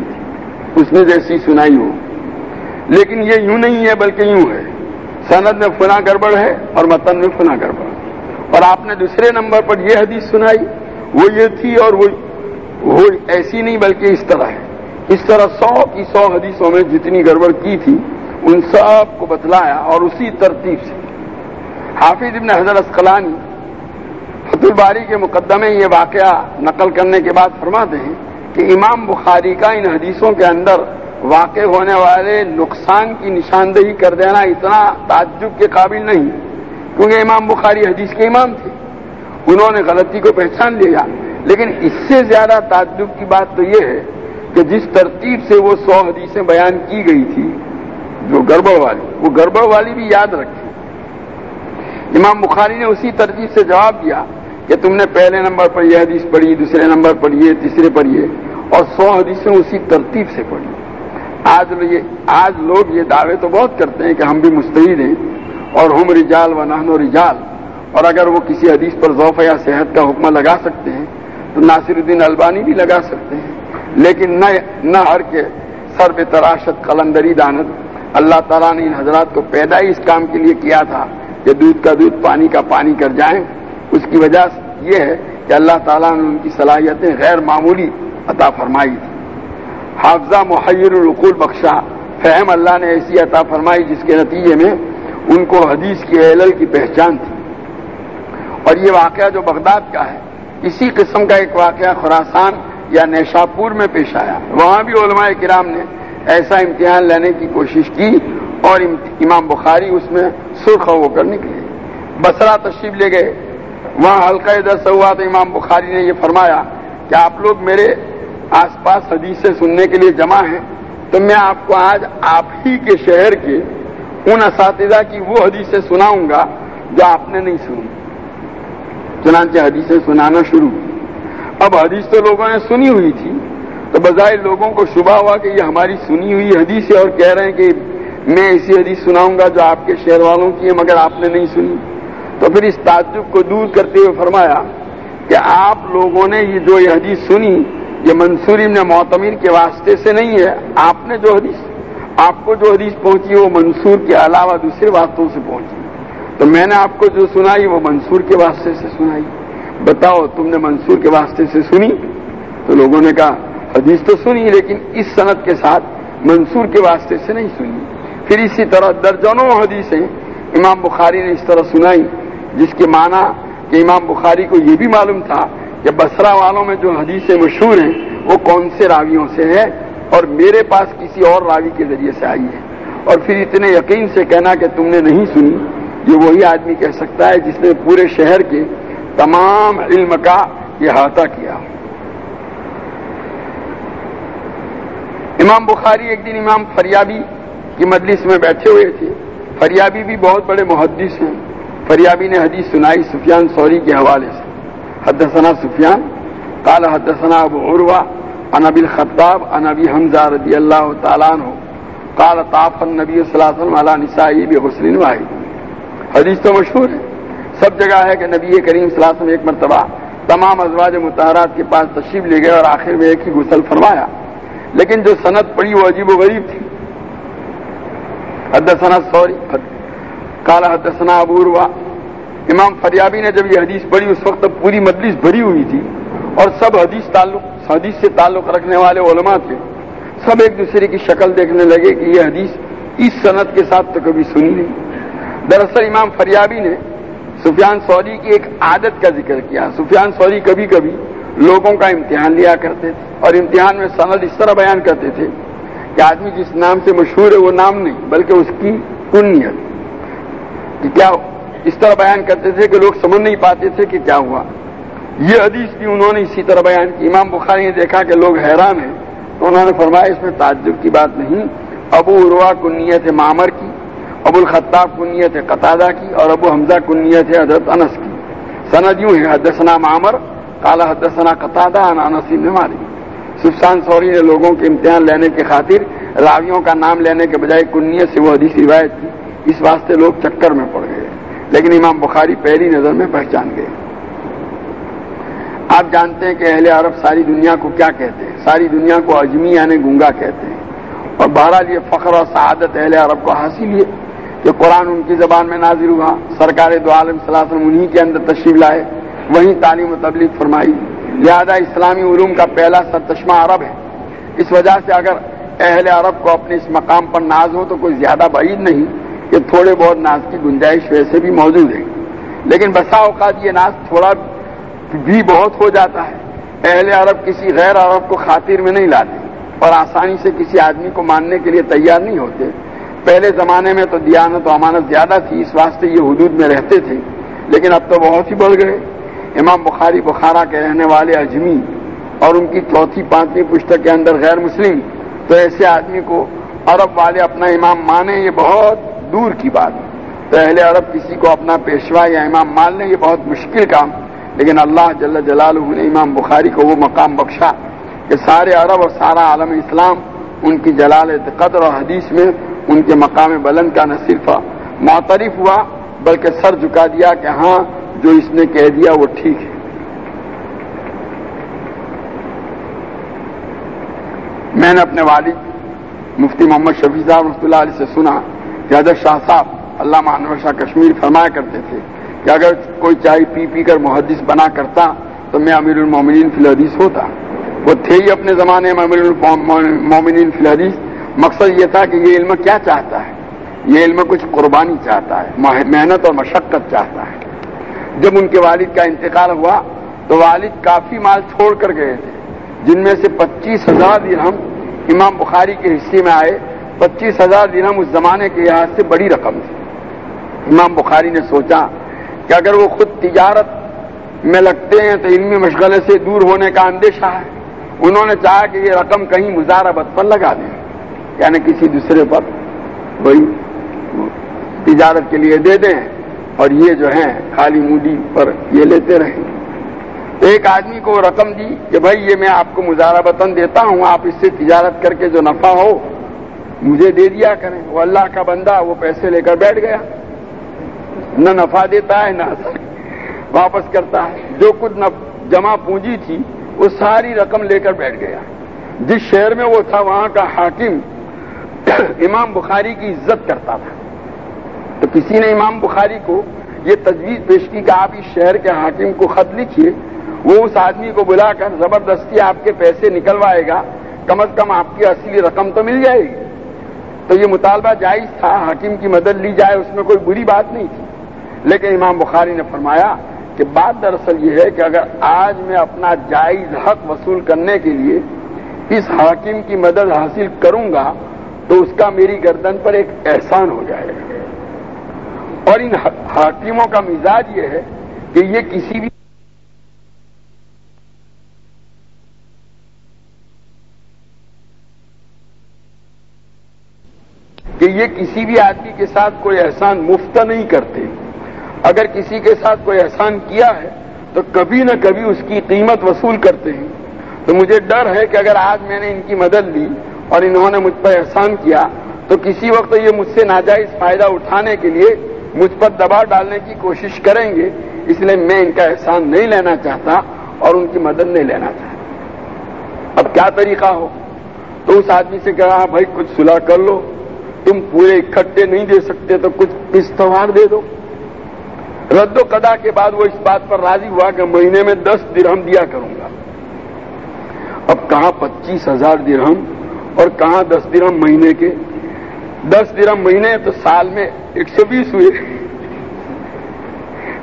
اس نے جیسی سنائی ہو۔ لیکن یہ یوں نہیں ہے، بلکہ یوں ہے۔ سند میں فنا گڑبڑ ہے اور متن میں فنا گڑبڑ۔ اور آپ نے دوسرے نمبر پر یہ حدیث سنائی، وہ یہ تھی اور وہ ایسی نہیں، بلکہ اس طرح ہے۔ اس طرح سو کی سو حدیثوں میں جتنی گڑبڑ کی تھی ان سب کو بتلایا اور اسی ترتیب سے۔ حافظ ابن حضرت اسقلانی فت الباری کے مقدمے یہ واقعہ نقل کرنے کے بعد فرماتے ہیں کہ امام بخاری کا ان حدیثوں کے اندر واقع ہونے والے نقصان کی نشاندہی کر دینا اتنا تعجب کے قابل نہیں، کیونکہ امام بخاری حدیث کے امام تھے۔ انہوں نے غلطی کو پہچان لیا۔ لیکن اس سے زیادہ تعجب کی بات تو یہ ہے کہ جس ترتیب سے وہ سو حدیثیں بیان کی گئی تھی جو گڑبڑ والی، وہ گڑبڑ والی بھی یاد رکھی امام بخاری نے اسی ترتیب سے جواب دیا کہ تم نے پہلے نمبر پر یہ حدیث پڑھی، دوسرے نمبر پر یہ، تیسرے پر یہ، اور سو حدیثیں اسی ترتیب سے پڑھی۔ آج آج لوگ یہ دعوے تو بہت کرتے ہیں کہ ہم بھی مستعد ہیں، اور ہم رجال و نہن و رجال۔ اور اگر وہ کسی حدیث پر ذوف یا صحت کا حکم لگا سکتے ہیں، تو ناصر الدین البانی بھی لگا سکتے ہیں۔ لیکن نہ ہر کے سر بے تراشت، قلندری دانت اللہ تعالیٰ نے ان حضرات کو پیدا ہی اس کام کے لیے کیا تھا کہ دودھ کا دودھ پانی کا پانی کر جائیں۔ اس کی وجہ یہ ہے کہ اللہ تعالیٰ نے ان کی صلاحیتیں غیر معمولی عطا فرمائی تھی۔ حافظہ محیر الرقول بخشا، فہم اللہ نے ایسی عطا فرمائی جس کے نتیجے میں ان کو حدیث کی علل کی پہچان تھی۔ اور یہ واقعہ جو بغداد کا ہے، اسی قسم کا ایک واقعہ خوراسان یا نیشاپور میں پیش آیا۔ وہاں بھی علماء کرام نے ایسا امتحان لینے کی کوشش کی اور امام بخاری اس میں سرخ ہو کر نکلے۔ بسرا تشریف لے گئے۔ وہاں حلقہ درس ہوا تو امام بخاری نے یہ فرمایا کہ آپ لوگ میرے آس پاس حدیثیں سننے کے لیے جمع ہیں تو میں آپ کو آج آپ ہی کے شہر کے ان اساتذہ کی وہ حدیثیں سناؤں گا جو آپ نے نہیں سنی۔ چنانچہ حدیثیں سنانا شروع اب حدیث تو لوگوں نے سنی ہوئی تھی۔ تو بظاہر لوگوں کو شبہ ہوا کہ یہ ہماری سنی ہوئی حدیث ہے اور کہہ رہے ہیں کہ میں ایسی حدیث سناؤں گا جو آپ کے شہر والوں کی ہے مگر آپ نے نہیں سنی۔ تو پھر اس تعجب کو دور کرتے ہوئے فرمایا کہ آپ لوگوں نے یہ جو یہ حدیث سنی، یہ منصور ابن معتمر کے واسطے سے نہیں ہے۔ آپ نے جو حدیث، آپ کو جو حدیث پہنچی وہ منصور کے علاوہ دوسرے واسطوں سے پہنچی۔ تو میں نے آپ کو جو سنائی وہ منصور کے واسطے سے سنائی۔ بتاؤ تم نے منصور کے واسطے سے سنی؟ تو لوگوں نے کہا حدیث تو سنی لیکن اس صنعت کے ساتھ منصور کے واسطے سے نہیں سنی۔ پھر اسی طرح درجنوں حدیثیں امام بخاری نے اس طرح سنائی، جس کے معنی کہ امام بخاری کو یہ بھی معلوم تھا کہ بسرا والوں میں جو حدیثیں مشہور ہیں، وہ کون سے راویوں سے ہے اور میرے پاس کسی اور راوی کے ذریعے سے آئی ہے اور پھر اتنے یقین سے کہنا کہ تم نے نہیں سنی یہ وہی آدمی کہہ سکتا ہے جس نے پورے شہر کے تمام علم کا احاطہ کیا۔ امام بخاری ایک دن امام فریابی کی مجلس میں بیٹھے ہوئے تھے۔ فریابی بھی بہت بڑے محدث ہیں۔ فریابی نے حدیث سنائی سفیان سوری کے حوالے سے۔ حدثنا سفیان، قال حدثنا ابو عروا انبی الخطاب انبی حمزہ رضی اللہ تعالیٰ عنہ۔ قال طاف النبی صلی اللہ علیہ وسلم علی نسائی بغسل واحد۔ حدیث تو مشہور ہے۔ سب جگہ ہے کہ نبی کریم صلی اللہ علیہ وسلم ایک مرتبہ تمام ازواج متحرات کے پاس تشریف لے گئے اور آخر میں ایک ہی غسل فرمایا۔ لیکن جو صنعت پڑی وہ عجیب و غریب تھی۔ حدثنا سوری کالا حدثنا ابوروا امام فریابی نے جب یہ حدیث پڑھی، اس وقت پوری مجلس بھری ہوئی تھی اور سب حدیث تعلق، حدیث سے تعلق رکھنے والے علماء تھے۔ سب ایک دوسرے کی شکل دیکھنے لگے کہ یہ حدیث اس صنعت کے ساتھ تو کبھی سنی نہیں۔ دراصل امام فریابی نے سفیان سوری کی ایک عادت کا ذکر کیا۔ سفیان سوری کبھی کبھی لوگوں کا امتحان لیا کرتے تھے اور امتحان میں سند اس طرح بیان کرتے تھے کہ آدمی جس نام سے مشہور ہے وہ نام نہیں بلکہ اس کی کنیت کہ کیا اس طرح بیان کرتے تھے کہ لوگ سمجھ نہیں پاتے تھے کہ کیا ہوا۔ یہ حدیث بھی انہوں نے اسی طرح بیان کی۔ امام بخاری نے دیکھا کہ لوگ حیران ہیں۔ تو انہوں نے فرمایا اس میں تعجب کی بات نہیں۔ ابو عروا کنیت معمر کی، ابو الخطاب کنیت قطادہ کی اور ابو حمزہ کنیت حضرت انس کی۔ سند یوں ہے، حدثنا معمر کالا حدثنا قطادہ انس ماری سفسان سوری نے لوگوں کے امتحان لینے کی خاطر راویوں کا نام لینے کے بجائے کنیت سے وہ حدیث روایت کی۔ اس واسطے لوگ چکر میں پڑ گئے۔ لیکن امام بخاری پہلی نظر میں پہچان گئے۔ آپ جانتے ہیں کہ اہل عرب ساری دنیا کو کیا کہتے ہیں؟ ساری دنیا کو اجمی یعنی گنگا کہتے ہیں۔ اور بہرحال یہ فخر اور سعادت اہل عرب کو حاصل ہے کہ قرآن ان کی زبان میں نازر ہوا، سرکار دو عالم صلی اللہ علیہ وسلم انہیں کے اندر تشریف لائے۔ وہیں تعلیم و تبلیغ فرمائی۔ لہذا اسلامی علوم کا پہلا سرچشمہ عرب ہے۔ اس وجہ سے اگر اہل عرب کو اپنے اس مقام پر ناز ہو تو کوئی زیادہ بعید نہیں کہ تھوڑے بہت ناز کی گنجائش ویسے بھی موجود ہے۔ لیکن بسا اوقات یہ ناز تھوڑا بھی بہت ہو جاتا ہے۔ اہل عرب کسی غیر عرب کو خاطر میں نہیں لاتے اور آسانی سے کسی آدمی کو ماننے کے لیے تیار نہیں ہوتے۔ پہلے زمانے میں تو دیانت و امانت زیادہ تھی، اس واسطے یہ حدود میں رہتے تھے۔ لیکن اب تو بہت ہی بڑھ گئے۔ امام بخاری بخارا کے رہنے والے اجمی اور ان کی چوتھی پانچویں پشتک کے اندر غیر مسلم، تو ایسے آدمی کو عرب والے اپنا امام مانے، یہ بہت دور کی بات ہے۔ تو اہل عرب کسی کو اپنا پیشوا یا امام مان لیں، یہ بہت مشکل کام۔ لیکن اللہ جل جلال نے امام بخاری کو وہ مقام بخشا کہ سارے عرب اور سارا عالم اسلام ان کی جلال قدر اور حدیث میں ان کے مقام بلند کا نہ صرف معترف ہوا، بلکہ سر جھکا دیا کہ ہاں جو اس نے کہہ دیا وہ ٹھیک ہے۔ میں نے اپنے والد مفتی محمد شفیع صاحب رحمۃ اللہ علیہ سے سنا کہ حضرت شاہ صاحب اللہ مانور شاہ کشمیر فرمایا کرتے تھے کہ اگر کوئی چائے پی پی کر محدث بنا کرتا تو میں امیر المومنین فی الحدیث ہوتا۔ وہ تھے ہی اپنے زمانے میں امیر المومنین فی الحدیث۔ مقصد یہ تھا کہ یہ علم کیا چاہتا ہے؟ یہ علم کچھ قربانی چاہتا ہے محنت اور مشقت چاہتا ہے۔ جب ان کے والد کا انتقال ہوا تو والد کافی مال چھوڑ کر گئے تھے۔ جن میں سے پچیس ہزار درہم امام بخاری کے حصے میں آئے۔ پچیس ہزار درہم اس زمانے کے لحاظ سے بڑی رقم تھی۔ امام بخاری نے سوچا کہ اگر وہ خود تجارت میں لگتے ہیں تو علمی مشغلے سے دور ہونے کا اندیشہ ہے۔ انہوں نے چاہا کہ یہ رقم کہیں مزاربت پر لگا دیں۔ یعنی کسی دوسرے پر وہی تجارت کے لیے دے دیں۔ اور یہ جو ہیں خالی موڈی پر یہ لیتے رہیں ایک آدمی کو رقم دی کہ بھائی یہ میں آپ کو مظاہرہ وطن دیتا ہوں، آپ اس سے تجارت کر کے جو نفع ہو، مجھے دے دیا کریں۔ وہ اللہ کا بندہ، وہ پیسے لے کر بیٹھ گیا۔ نہ نفع دیتا ہے، نہ واپس کرتا ہے۔ جو کچھ جمع پونجی تھی، وہ ساری رقم لے کر بیٹھ گیا۔ جس شہر میں وہ تھا، وہاں کا حاکم امام بخاری کی عزت کرتا تھا۔ تو کسی نے امام بخاری کو یہ تجویز پیش کی کہ آپ اس شہر کے حاکم کو خط لکھیے، وہ اس آدمی کو بلا کر زبردستی آپ کے پیسے نکلوائے گا، کم از کم آپ کی اصلی رقم تو مل جائے گی۔ تو یہ مطالبہ جائز تھا، حاکم کی مدد لی جائے، اس میں کوئی بری بات نہیں تھی۔ لیکن امام بخاری نے فرمایا کہ بات دراصل یہ ہے کہ اگر آج میں اپنا جائز حق وصول کرنے کے لیے اس حاکم کی مدد حاصل کروں گا، تو اس کا میری گردن پر ایک احسان ہو جائے گا۔ اور ان حاکموں کا مزاج یہ ہے کہ یہ کسی بھی کہ یہ کسی بھی آدمی کے ساتھ کوئی احسان مفت نہیں کرتے۔ اگر کسی کے ساتھ کوئی احسان کیا ہے تو کبھی نہ کبھی اس کی قیمت وصول کرتے ہیں۔ تو مجھے ڈر ہے کہ اگر آج میں نے ان کی مدد لی اور انہوں نے مجھ پر احسان کیا تو کسی وقت یہ مجھ سے ناجائز فائدہ اٹھانے کے لیے مجھ پر دباؤ ڈالنے کی کوشش کریں گے، اس لیے میں ان کا احسان نہیں لینا چاہتا اور ان کی مدد نہیں لینا چاہتا۔ اب کیا طریقہ ہو؟ تو اس آدمی سے کہا ہاں بھائی، کچھ صلاح کر لو، تم پورے اکٹھے نہیں دے سکتے، تو کچھ استوار دے دو۔ رد و قدا کے بعد وہ اس بات پر راضی ہوا کہ مہینے میں دس درہم دیا کروں گا۔ اب کہاں پچیس ہزار درہم اور کہاں دس درہم مہینے کے؟ دس درہم مہینے تو سال میں ایک سو بیس ہوئے۔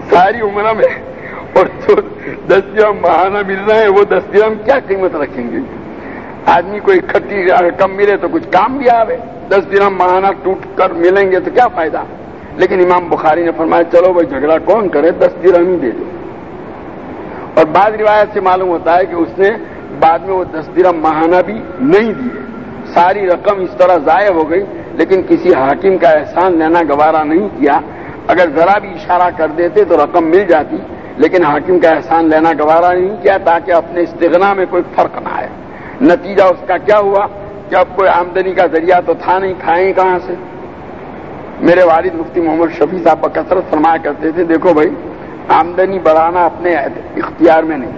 ساری عمر میں۔ اور جو دس درہم ماہانہ مل رہے ہیں وہ دس درہم کیا قیمت رکھیں گے؟ آدمی کو اکٹھی کم ملے تو کچھ کام بھی آوے۔ دس درہم ماہانہ ٹوٹ کر ملیں گے تو کیا فائدہ؟ لیکن امام بخاری نے فرمایا، چلو بھائی، جھگڑا کون کرے؟ دس درہم ہی دے دو۔ اور بعض روایت سے معلوم ہوتا ہے کہ اس نے بعد میں وہ دس درہم ماہانہ بھی نہیں دیے۔ ساری رقم اس طرح ضائع ہو گئی۔ لیکن کسی حاکم کا احسان لینا گوارا نہیں کیا۔ اگر ذرا بھی اشارہ کر دیتے تو رقم مل جاتی، لیکن حاکم کا احسان لینا گوارا نہیں کیا تاکہ اپنے استغنا میں کوئی فرق نہ آئے۔ نتیجہ اس کا کیا ہوا؟ کہ اب کوئی آمدنی کا ذریعہ تو تھا نہیں، کھائیں کہاں سے؟ میرے والد مفتی محمد شفیع صاحب کا کثرت فرمایا کرتے تھے، دیکھو بھائی، آمدنی بڑھانا اپنے اختیار میں نہیں۔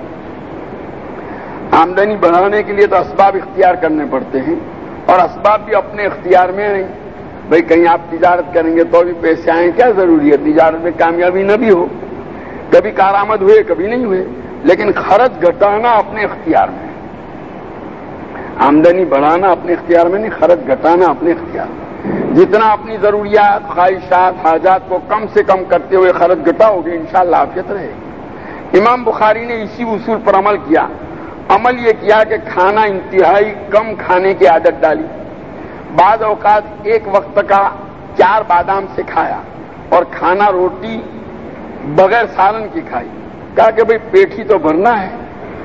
آمدنی بڑھانے کے لیے تو اسباب اختیار کرنے پڑتے ہیں۔ اور اسباب بھی اپنے اختیار میں نہیں بھائی، کہیں آپ تجارت کریں گے تو بھی پیسے آئیں، کیا ضروری ہے؟ تجارت میں کامیابی نہ بھی ہو۔ کبھی کارآمد ہوئے، کبھی نہیں ہوئے، لیکن خرچ گھٹانا اپنے اختیار میں۔ آمدنی بڑھانا اپنے اختیار میں نہیں، خرچ گھٹانا اپنے اختیار میں۔ جتنا اپنی ضروریات، خواہشات، حاجات کو کم سے کم کرتے ہوئے خرچ گٹاؤ گے، انشاءاللہ شاء اللہ رہے گی۔ امام بخاری نے اسی اصول پر عمل کیا۔ عمل یہ کیا کہ کھانا انتہائی کم کھانے کی عادت ڈالی۔ بعض اوقات ایک وقت کا چار بادام سے کھایا اور کھانا روٹی بغیر سالن کی کھائی۔ کہا کہ بھئی پیٹ ہی تو بھرنا ہے،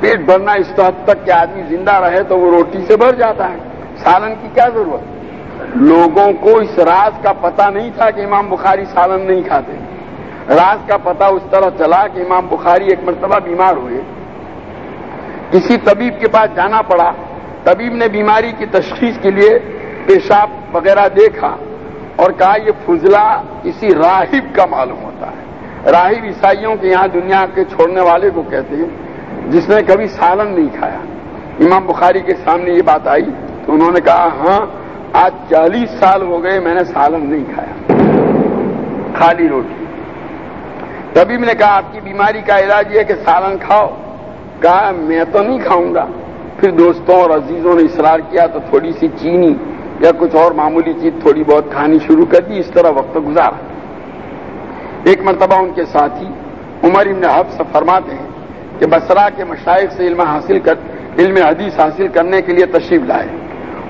پیٹ بھرنا اس حد تک کہ آدمی زندہ رہے تو وہ روٹی سے بھر جاتا ہے۔ سالن کی کیا ضرورت؟ لوگوں کو اس راز کا پتہ نہیں تھا کہ امام بخاری سالن نہیں کھاتے۔ راز کا پتہ اس طرح چلا کہ امام بخاری ایک مرتبہ بیمار ہوئے۔ کسی طبیب کے پاس جانا پڑا، طبیب نے بیماری کی تشخیص کے لیے پیشاب وغیرہ دیکھا اور کہا یہ فضلہ کسی راہب کا معلوم ہوتا ہے۔ راہب عیسائیوں کے یہاں دنیا کے چھوڑنے والے کو کہتے ہیں، جس نے کبھی سالن نہیں کھایا۔ امام بخاری کے سامنے یہ بات آئی تو انہوں نے کہا ہاں آج چالیس سال ہو گئے میں نے سالن نہیں کھایا۔ خالی روٹی۔ تبھی میں نے کہا، آپ کی بیماری کا علاج یہ کہ سالن کھاؤ۔ کہا میں تو نہیں کھاؤں گا۔ پھر دوستوں اور عزیزوں نے اصرار کیا تو تھوڑی سی چینی یا کچھ اور معمولی چیز تھوڑی بہت کھانی شروع کر دی، اس طرح وقت گزارا۔ ایک مرتبہ ان کے ساتھی عمر ابن حفظ فرماتے ہیں کہ بسرا کے مشائق سے علم حاصل کر، علم حدیث حاصل کرنے کے لیے تشریف لائے۔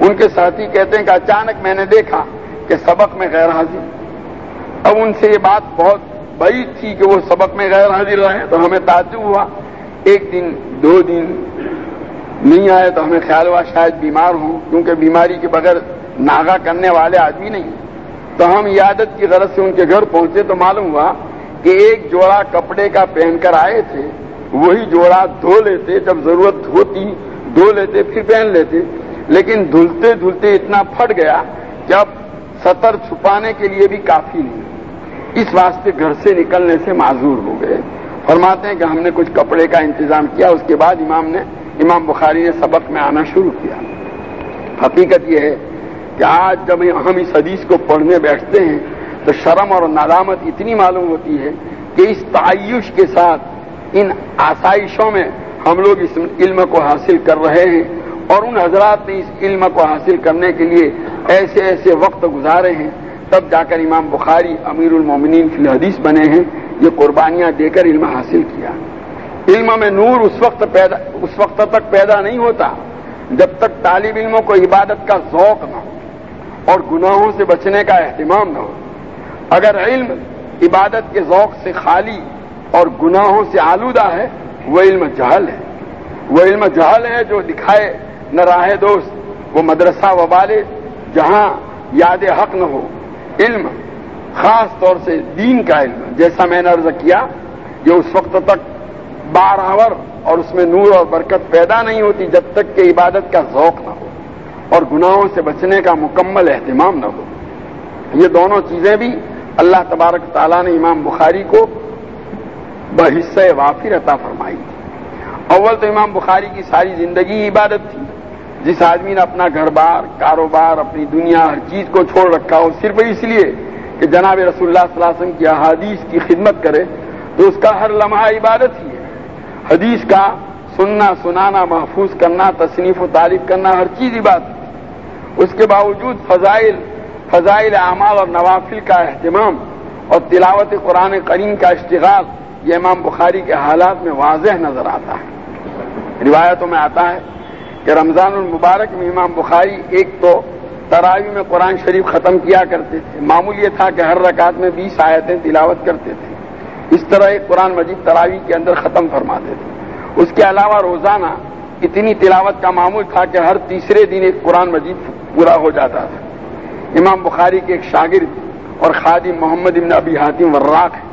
ان کے ساتھی کہتے ہیں کہ اچانک میں نے دیکھا کہ سبق میں غیر حاضر۔ اب ان سے یہ بات بہت بڑی تھی کہ وہ سبق میں غیر حاضر رہے، تو ہمیں تعجب ہوا۔ ایک دن، دو دن نہیں آئے تو ہمیں خیال ہوا شاید بیمار ہوں، کیونکہ بیماری کے بغیر ناغا کرنے والے آدمی نہیں۔ تو ہم عادت کی غرض سے ان کے گھر پہنچے تو معلوم ہوا کہ ایک جوڑا کپڑے کا پہن کر آئے تھے، وہی جوڑا دھو لیتے، جب ضرورت ہوتی دھو لیتے، پھر پہن لیتے۔ لیکن دھلتے دھلتے اتنا پھٹ گیا کہ اب سطر چھپانے کے لیے بھی کافی نہیں۔ اس واسطے گھر سے نکلنے سے معذور ہو گئے۔ فرماتے ہیں کہ ہم نے کچھ کپڑے کا انتظام کیا، اس کے بعد امام نے، امام بخاری نے سبق میں آنا شروع کیا۔ حقیقت یہ ہے کہ آج جب ہم اس حدیث کو پڑھنے بیٹھتے ہیں تو شرم اور نادامت اتنی معلوم ہوتی ہے کہ اس تعیش کے ساتھ ان آسائشوں میں ہم لوگ اس علم کو حاصل کر رہے ہیں اور ان حضرات نے اس علم کو حاصل کرنے کے لیے ایسے ایسے وقت گزارے ہیں تب جا کر امام بخاری، امیر المومنین فی الحدیث بنے ہیں، یہ قربانیاں دے کر علم حاصل کیا۔ علم میں نور اس وقت پیدا، اس وقت تک پیدا نہیں ہوتا، جب تک طالب علموں کو عبادت کا ذوق نہ ہو اور گناہوں سے بچنے کا اہتمام نہ ہو۔ اگر علم عبادت کے ذوق سے خالی اور گناہوں سے آلودہ ہے، وہ علم جہل ہے۔ وہ علم جہل ہے جو دکھائے نہ راہ دوست، وہ مدرسہ و والد، جہاں یاد حق نہ ہو۔ علم، خاص طور سے دین کا علم۔ جیسا میں نے عرض کیا یہ اس وقت تک بارہور اور اس میں نور اور برکت پیدا نہیں ہوتی جب تک کہ عبادت کا ذوق نہ ہو اور گناہوں سے بچنے کا مکمل اہتمام نہ ہو۔ یہ دونوں چیزیں بھی اللہ تبارک تعالیٰ نے امام بخاری کو بحصہ وافر عطا فرمائی۔ تھی اول تو امام بخاری کی ساری زندگی عبادت تھی۔ جس آدمی نے اپنا گھر بار، کاروبار، اپنی دنیا، ہر چیز کو چھوڑ رکھا ہو، صرف اس لیے کہ جناب رسول اللہ صلی اللہ علیہ وسلم کی احادیث کی خدمت کرے، تو اس کا ہر لمحہ عبادت ہی ہے۔ حدیث کا سننا، سنانا، محفوظ کرنا، تصنیف و تعریف کرنا، ہر چیز عبادت اس کے باوجود فضائل فضائل اعمال اور نوافل کا اہتمام اور تلاوت قرآن کریم کا اشتغال یہ امام بخاری کے حالات میں واضح نظر آتا ہے۔ روایتوں میں آتا ہے کہ رمضان المبارک میں امام بخاری ایک تو تراوی میں قرآن شریف ختم کیا کرتے تھے۔ معمول یہ تھا کہ ہر رکعت میں بیس آیتیں تلاوت کرتے تھے۔ اس طرح ایک قرآن مجید تراوی کے اندر ختم فرماتے تھے۔ اس کے علاوہ روزانہ اتنی تلاوت کا معمول تھا کہ ہر تیسرے دن ایک قرآن مجید پورا ہو جاتا تھا۔ امام بخاری کے ایک شاگرد اور خادم محمد ابن ابی حاتم وراق ہے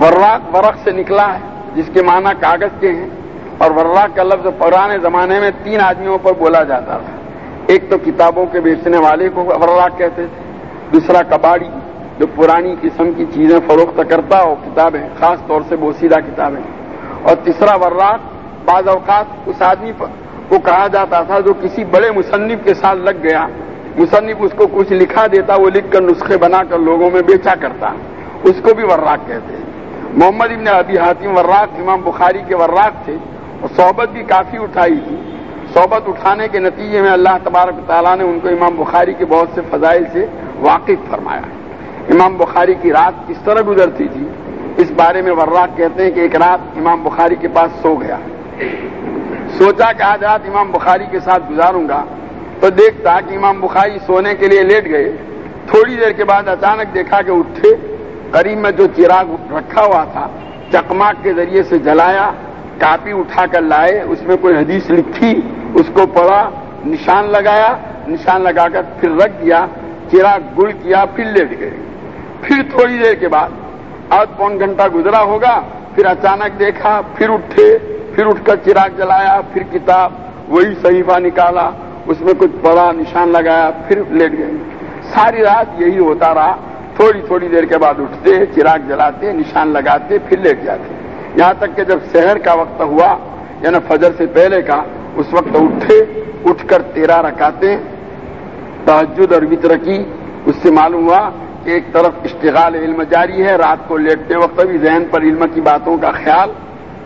وراق ورق سے نکلا ہے۔ جس کے معنی کاغذ کے ہیں، اور وراق کا لفظ پرانے زمانے میں تین آدمیوں پر بولا جاتا تھا۔ ایک تو کتابوں کے بیچنے والے کو وراق کہتے تھے، دوسرا کباڑی، جو پرانی قسم کی چیزیں فروخت کرتا ہو کتابیں، خاص طور سے بوسیدہ کتابیں۔ اور تیسرا وراق بعض اوقات اس آدمی کو کہا جاتا تھا جو کسی بڑے مصنف کے ساتھ لگ گیا۔ مصنف اس کو کچھ لکھا دیتا، وہ لکھ کر نسخے بنا کر لوگوں میں بیچا کرتا۔ اس کو بھی وراق کہتے۔ ہیں محمد ابن ابی حاتم وراق امام بخاری کے وراق تھے، اور صحبت بھی کافی اٹھائی تھی۔ صحبت اٹھانے کے نتیجے میں اللہ تبارک تعالیٰ نے ان کو امام بخاری کے بہت سے فضائل سے واقف فرمایا۔ امام بخاری کی رات کس طرح گزرتی تھی۔ اس بارے میں وراق کہتے ہیں کہ ایک رات امام بخاری کے پاس سو گیا۔ سوچا کہ آج رات امام بخاری کے ساتھ گزاروں گا، تو دیکھتا کہ امام بخاری سونے کے لیے لیٹ گئے۔ تھوڑی دیر کے بعد اچانک دیکھا کہ اٹھے۔ قریب میں جو چراغ رکھا ہوا تھا چکماک کے ذریعے سے جلایا، کاپی اٹھا کر لائے، اس میں کوئی حدیث لکھی، اس کو پڑھا، نشان لگایا، نشان لگا کر پھر رکھ دیا، چراغ گڑ کیا، پھر لیٹ گئے۔ پھر تھوڑی دیر کے بعد آدھ پون گھنٹہ گزرا ہوگا، پھر اچانک دیکھا، پھر اٹھے، پھر اٹھ کر چراغ جلایا، پھر کتاب، وہی صحیفہ نکالا، اس میں کچھ پڑا نشان لگایا، پھر لیٹ گئے۔ ساری رات یہی ہوتا رہا۔ تھوڑی تھوڑی دیر کے بعد اٹھتے چراغ جلاتے نشان لگاتے پھر لیٹ جاتے یہاں تک کہ جب شہر کا وقت ہوا یعنی فجر سے پہلے کا، اس وقت اٹھے، اٹھ کر تیرا رکھاتے تحجد اور وطر کی، اس سے معلوم ہوا کہ ایک طرف اشتغال علم جاری ہے، رات کو لیٹتے وقت بھی ذہن پر علم کی باتوں کا خیال،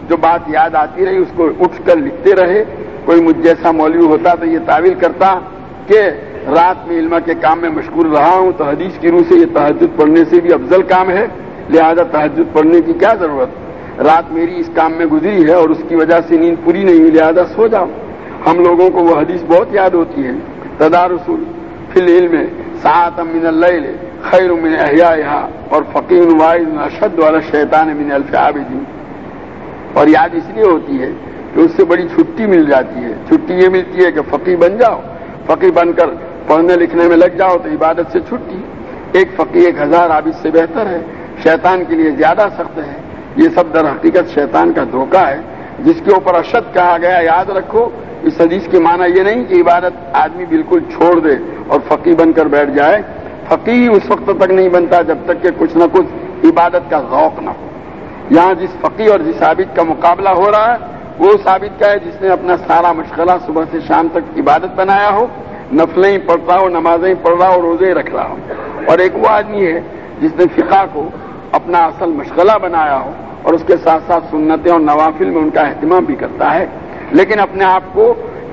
جو بات یاد آتی رہی، اس کو اٹھ کر لکھتے رہے۔ کوئی مجھ جیسا مولوی ہوتا تو یہ تعویل کرتا کہ رات میں علم کے کام میں مشغول رہا ہوں تو حدیث کی روح سے یہ تحجد پڑھنے سے بھی افضل کام ہے۔ لہذا تحجد پڑھنے کی کیا ضرورت؟ رات میری اس کام میں گزری ہے اور اس کی وجہ سے نیند پوری نہیں ہوئی، لہذا سو جاؤ۔ ہم لوگوں کو وہ حدیث بہت یاد ہوتی ہے۔ تدار رسول فل علم سات امین اللہ خیر من احیاء اور فقیر واحد اشد والا شیطان من الفیاب اور یاد اس لیے ہوتی ہے کہ اس سے بڑی چھٹی مل جاتی ہے۔ چھٹی یہ ملتی ہے کہ فقی بن جاؤ۔ فقی بن کر پڑھنے لکھنے میں لگ جاؤ تو عبادت سے چھٹی۔ ایک فقی ایک ہزار عابد سے بہتر ہے شیطان کے لیے زیادہ سخت ہے یہ سب در حقیقت شیطان کا دھوکہ ہے۔ جس کے اوپر اشد کہا گیا، یاد رکھو، اس حدیث کے معنی یہ نہیں کہ عبادت آدمی بالکل چھوڑ دے اور فقی بن کر بیٹھ جائے۔ فقی اس وقت تک نہیں بنتا جب تک کہ کچھ نہ کچھ عبادت کا ذوق نہ ہو۔ یہاں جس فقی اور جس عابد کا مقابلہ ہو رہا ہے، وہ ثابت کا ہے جس نے اپنا سارا مشغلہ صبح سے شام تک عبادت بنایا ہو۔ نفلیں پڑھتا ہو نمازیں پڑھ رہا ہو روزے رکھ رہا ہو اور ایک وہ آدمی ہے جس نے فقہ کو اپنا اصل مشغلہ بنایا ہو اور اس کے ساتھ ساتھ سنتیں اور نوافل میں ان کا اہتمام بھی کرتا ہے، لیکن اپنے آپ کو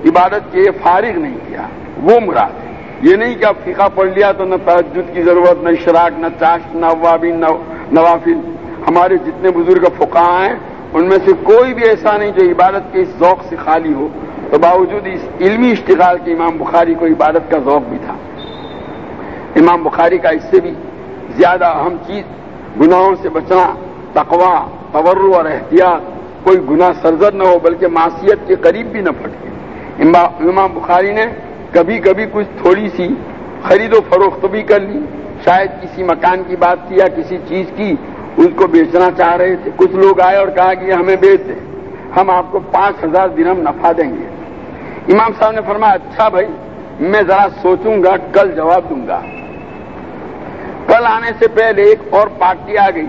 عبادت کے فارغ نہیں کیا، وہ مراد ہے۔ یہ نہیں کہ اب فقہ پڑھ لیا تو نہ تحجد کی ضرورت، نہ شراک نہ چاش نہ وابین نہ نوافل۔ ہمارے جتنے بزرگ فقہ ہیں، ان میں سے کوئی بھی ایسا نہیں جو عبادت کے اس ذوق سے خالی ہو۔ تو باوجود اس علمی اشتغال کے امام بخاری کو عبادت کا ذوق بھی تھا۔ امام بخاری کا اس سے بھی زیادہ اہم چیز گناہوں سے بچنا تقوا تورو اور احتیاط۔ کوئی گناہ سرزد نہ ہو، بلکہ معاشیت کے قریب بھی نہ پھٹکے امام بخاری نے کبھی کبھی کچھ تھوڑی سی خرید و فروخت بھی کر لی۔ شاید کسی مکان کی بات کی یا کسی چیز کی۔ اس کو بیچنا چاہ رہے تھے۔ کچھ لوگ آئے اور کہا کہ ہمیں بیچ دیں ہم آپ کو پانچ ہزار درہم نفع دیں گے۔ امام صاحب نے فرمایا اچھا بھائی، میں ذرا سوچوں گا، کل جواب دوں گا۔ کل آنے سے پہلے ایک اور پارٹی آ گئی۔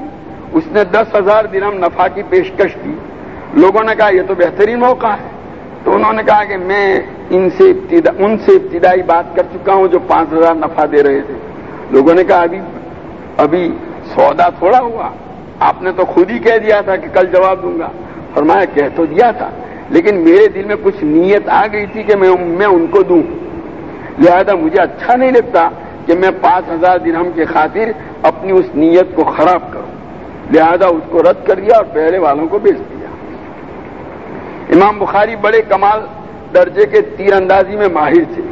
اس نے دس ہزار درہم نفع کی پیشکش کی۔ لوگوں نے کہا، یہ تو بہترین موقع ہے۔ تو انہوں نے کہا کہ میں ان سے ابتدا ان سے ابتدائی بات کر چکا ہوں جو پانچ ہزار نفع دے رہے تھے۔ لوگوں نے کہا، ابھی ابھی سودا تھوڑا ہوا۔ آپ نے تو خود ہی کہہ دیا تھا کہ کل جواب دوں گا۔ فرمایا، کہہ تو دیا تھا۔ لیکن میرے دل میں کچھ نیت آ گئی تھی کہ میں میں ان کو دوں۔ لہذا مجھے اچھا نہیں لگتا کہ میں پانچ ہزار درہم کے خاطر اپنی اس نیت کو خراب کروں۔ لہذا اس کو رد کر دیا اور پہلے والوں کو بیچ دیا۔ امام بخاری بڑے کمال درجے کے تیر اندازی میں ماہر تھے۔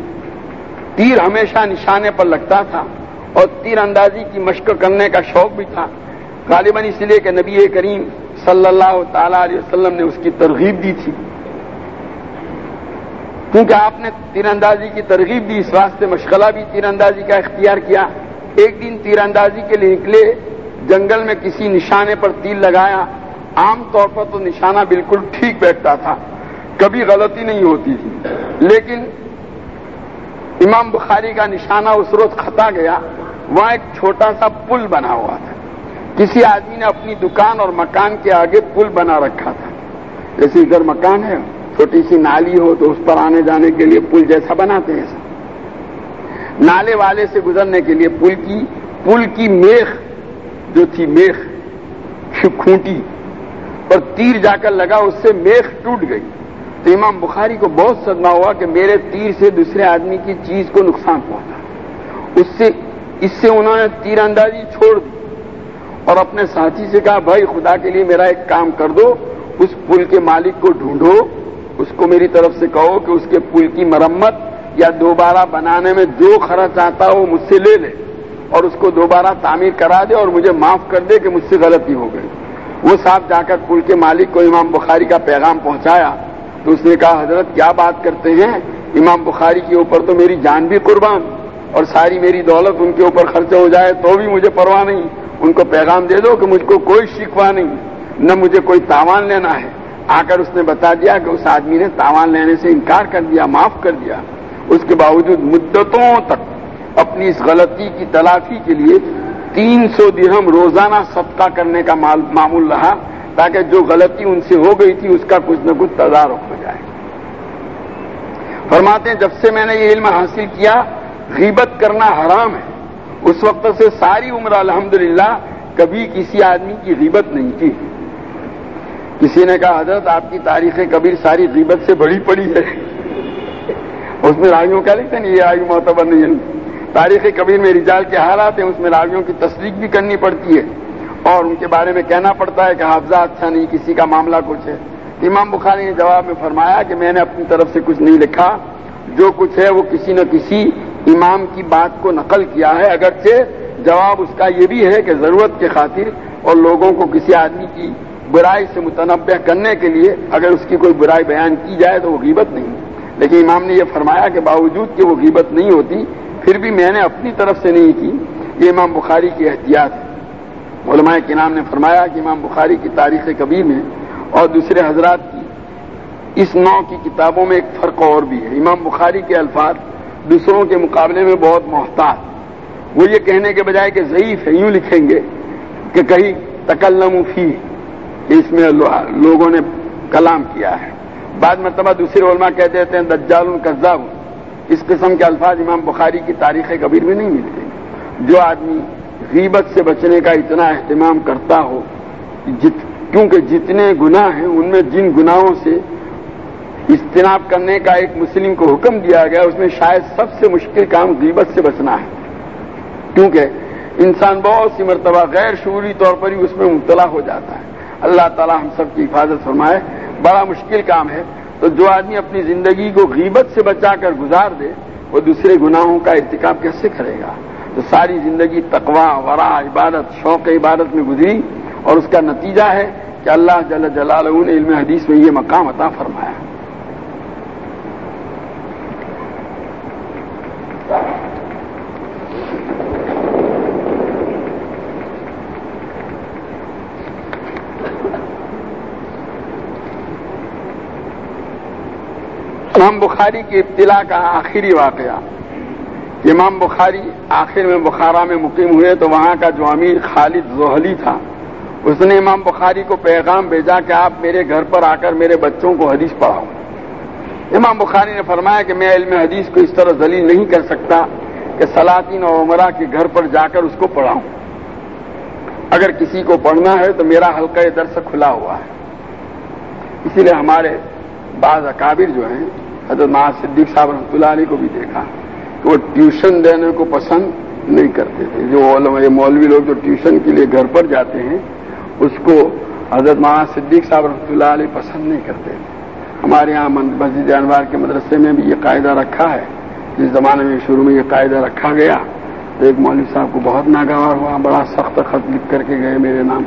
تیر ہمیشہ نشانے پر لگتا تھا اور تیر اندازی کی مشق کرنے کا شوق بھی تھا۔ غالباً اس لیے کہ نبی کریم صلی اللہ تعالی علیہ وسلم نے اس کی ترغیب دی تھی۔ کیونکہ آپ نے تیر اندازی کی ترغیب دی، اس واسطے مشغلہ بھی تیر اندازی کا اختیار کیا۔ ایک دن تیر اندازی کے لیے نکلے، جنگل میں کسی نشانے پر تیر لگایا۔ عام طور پر تو نشانہ بالکل ٹھیک بیٹھتا تھا، کبھی غلطی نہیں ہوتی تھی۔ لیکن امام بخاری کا نشانہ اس روز خطا گیا۔ وہاں ایک چھوٹا سا پل بنا ہوا تھا۔ کسی آدمی نے اپنی دکان اور مکان کے آگے پل بنا رکھا تھا۔ جیسے ادھر مکان ہے۔ چھوٹی سی نالی ہو تو اس پر آنے جانے کے لیے پل جیسا بناتے ہیں سب۔ نالے والے سے گزرنے کے لیے پل کی پل کی میخ جو تھی، میخ کھونٹی اور تیر جا کر لگا، اس سے میخ ٹوٹ گئی۔ تو امام بخاری کو بہت صدمہ ہوا کہ میرے تیر سے دوسرے آدمی کی چیز کو نقصان پہنچا۔ اس سے اس سے انہوں نے تیر اندازی چھوڑ دی۔ اور اپنے ساتھی سے کہا، بھائی خدا کے لیے میرا ایک کام کر دو، اس پل کے مالک کو ڈھونڈو۔ اس کو میری طرف سے کہو کہ اس کے پل کی مرمت یا دوبارہ بنانے میں جو خرچ آتا ہو مجھ سے لے لے اور اس کو دوبارہ تعمیر کرا دے اور مجھے معاف کر دے کہ مجھ سے غلطی ہو گئی۔ وہ صاحب جا کر پل کے مالک کو امام بخاری کا پیغام پہنچایا تو اس نے کہا، حضرت کیا بات کرتے ہیں؟ امام بخاری کے اوپر تو میری جان بھی قربان اور ساری میری دولت ان کے اوپر خرچ ہو جائے تو بھی مجھے پرواہ نہیں۔ ان کو پیغام دے دو کہ مجھ کو کوئی شکوا نہیں، نہ مجھے کوئی تاوان لینا ہے۔ آ کر اس نے بتا دیا کہ اس آدمی نے تاوان لینے سے انکار کر دیا، معاف کر دیا۔ اس کے باوجود مدتوں تک اپنی اس غلطی کی تلافی کے لیے تین سو درہم روزانہ صدقہ کرنے کا معمول رہا تاکہ جو غلطی ان سے ہو گئی تھی، اس کا کچھ نہ کچھ تدارک ہو جائے۔ فرماتے ہیں، جب سے میں نے یہ علم حاصل کیا، غیبت کرنا حرام ہے۔ اس وقت سے ساری عمر الحمدللہ کبھی کسی آدمی کی غیبت نہیں کی کسی نے کہا، حضرت، آپ کی تاریخ کبیر ساری غیبت سے بڑی پڑی ہے۔ اس میں راویوں کیا لکھتے ہیں، یہ آئی معتبر نہیں ہے۔ تاریخ کبیر میں رجال کے حالات ہیں، اس میں راویوں کی تصدیق بھی کرنی پڑتی ہے۔ اور ان کے بارے میں کہنا پڑتا ہے کہ حافظہ اچھا نہیں، کسی کا معاملہ کچھ ہے۔ امام بخاری نے جواب میں فرمایا کہ میں نے اپنی طرف سے کچھ نہیں لکھا۔ جو کچھ ہے وہ کسی نہ کسی امام کی بات کو نقل کیا ہے۔ اگرچہ جواب اس کا یہ بھی ہے کہ ضرورت کے خاطر اور لوگوں کو کسی آدمی کی برائی سے متنوع کرنے کے لیے اگر اس کی کوئی برائی بیان کی جائے تو وہ غیبت نہیں۔ لیکن امام نے یہ فرمایا کہ باوجود کہ وہ غیبت نہیں ہوتی، پھر بھی میں نے اپنی طرف سے نہیں کی۔ یہ امام بخاری کی احتیاط ہے۔ علماء کے نام نے فرمایا کہ امام بخاری کی تاریخ کبیر میں اور دوسرے حضرات کی اس نو کی کتابوں میں ایک فرق اور بھی ہے۔ امام بخاری کے الفاظ دوسروں کے مقابلے میں بہت محتاط۔ وہ یہ کہنے کے بجائے کہ ضعیف ہے، یوں لکھیں گے کہ کہیں تکلم فی اس میں لوگوں نے کلام کیا ہے۔ بعد مرتبہ دوسرے علماء کہہ دیتے ہیں، دجال القزاب اس قسم کے الفاظ امام بخاری کی تاریخ کبیر میں نہیں ملتے۔ جو آدمی غیبت سے بچنے کا اتنا اہتمام کرتا ہو، جت کیونکہ جتنے گناہ ہیں، ان میں جن گناہوں سے اجتناب کرنے کا ایک مسلم کو حکم دیا گیا، اس میں شاید سب سے مشکل کام غیبت سے بچنا ہے۔ کیونکہ انسان بہت سی مرتبہ غیر شعوری طور پر ہی اس میں مبتلا ہو جاتا ہے۔ اللہ تعالی ہم سب کی حفاظت فرمائے۔ بڑا مشکل کام ہے۔ تو جو آدمی اپنی زندگی کو غیبت سے بچا کر گزار دے، وہ دوسرے گناہوں کا ارتکاب کیسے کرے گا؟ تو ساری زندگی تقوا ورا، عبادت، شوق عبادت میں گزری۔ اور اس کا نتیجہ ہے کہ اللہ جل جلال نے علم حدیث میں یہ مقام عطا فرمایا۔ امام بخاری کی ابتلا کا آخری واقعہ۔ امام بخاری آخر میں بخارا میں مقیم ہوئے تو وہاں کا جو امیر خالد زہلی تھا، اس نے امام بخاری کو پیغام بھیجا کہ آپ میرے گھر پر آ کر میرے بچوں کو حدیث پڑھاؤ۔ امام بخاری نے فرمایا کہ میں علم حدیث کو اس طرح ذلیل نہیں کر سکتا کہ سلاطین اور عمرہ کے گھر پر جا کر اس کو پڑھاؤں۔ اگر کسی کو پڑھنا ہے تو میرا حلقہ درس کھلا ہوا ہے۔ اسی لیے ہمارے بعض اکابر جو ہیں حضرت ماں صدیق صاحب رحمۃ اللہ علیہ کو بھی دیکھا کہ وہ ٹیوشن دینے کو پسند نہیں کرتے تھے۔ جو مولوی لوگ جو ٹیوشن کے لیے گھر پر جاتے ہیں، اس کو حضرت ماں صدیق صاحب رحمۃ اللہ علیہ پسند نہیں کرتے تھے۔ ہمارے یہاں مسجد انوار کے مدرسے میں بھی یہ قاعدہ رکھا ہے۔ جس زمانے میں شروع میں یہ قاعدہ رکھا گیا، تو ایک مولوی صاحب کو بہت ناگوار ہوا۔ بڑا سخت خط لکھ کر کے گئے میرے نام۔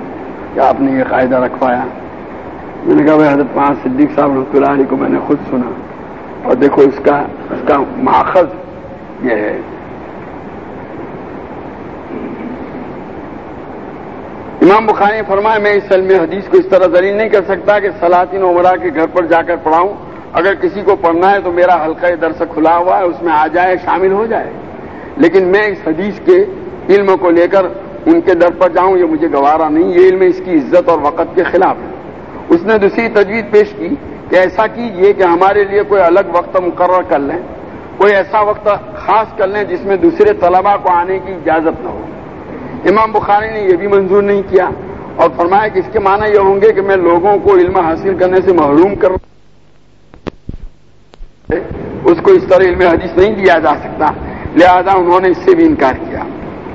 کہ آپ نے یہ قاعدہ رکھوایا؟ میں نے کہا بھائی حضرت ماں صدیق صاحب رحمۃ اللہ علیہ کو میں نے خود سنا۔ اور دیکھو اس کا اس کا ماخذ یہ ہے۔ امام بخاری نے فرمایا، میں اس علم حدیث کو اس طرح ذریع نہیں کر سکتا کہ سلاطین عمرہ کے گھر پر جا کر پڑھاؤں۔ اگر کسی کو پڑھنا ہے تو میرا حلقہ درس کھلا ہوا ہے، اس میں آ جائے، شامل ہو جائے۔ لیکن میں اس حدیث کے علم کو لے کر ان کے در پر جاؤں، یہ مجھے گوارا نہیں، یہ علم اس کی عزت اور وقت کے خلاف ہے۔ اس نے دوسری تجویز پیش کی کہ ایسا کیجیے کہ ہمارے لیے کوئی الگ وقت مقرر کر لیں، کوئی ایسا وقت خاص کر لیں جس میں دوسرے طلبا کو آنے کی اجازت نہ ہو۔ امام بخاری نے یہ بھی منظور نہیں کیا اور فرمایا کہ اس کے معنی یہ ہوں گے کہ میں لوگوں کو علم حاصل کرنے سے محروم کر اس کو اس طرح علم حدیث نہیں دیا جا سکتا، لہذا انہوں نے اس سے بھی انکار کیا۔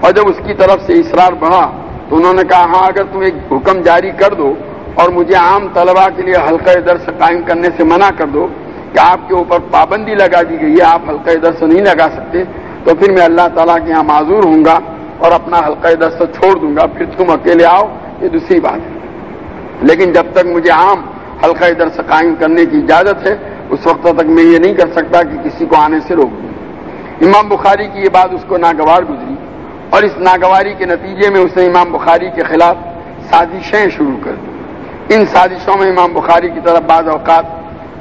اور جب اس کی طرف سے اصرار بڑھا تو انہوں نے کہا ہاں اگر تم ایک حکم جاری کر دو اور مجھے عام طلبا کے لیے حلقہ درس قائم کرنے سے منع کر دو کہ آپ کے اوپر پابندی لگا دی گئی ہے، آپ حلقہ درس نہیں لگا سکتے، تو پھر میں اللہ تعالیٰ کے یہاں معذور ہوں گا اور اپنا حلقہ درس چھوڑ دوں گا، پھر تم اکیلے آؤ، یہ دوسری بات ہے۔ لیکن جب تک مجھے عام حلقہ درس قائم کرنے کی اجازت ہے، اس وقت تک میں یہ نہیں کر سکتا کہ کسی کو آنے سے روک دوں۔ امام بخاری کی یہ بات اس کو ناگوار گزری اور اس ناگواری کے نتیجے میں اس نے امام بخاری کے خلاف سازشیں شروع کر دی ان سازشوں میں امام بخاری کی طرف بعض اوقات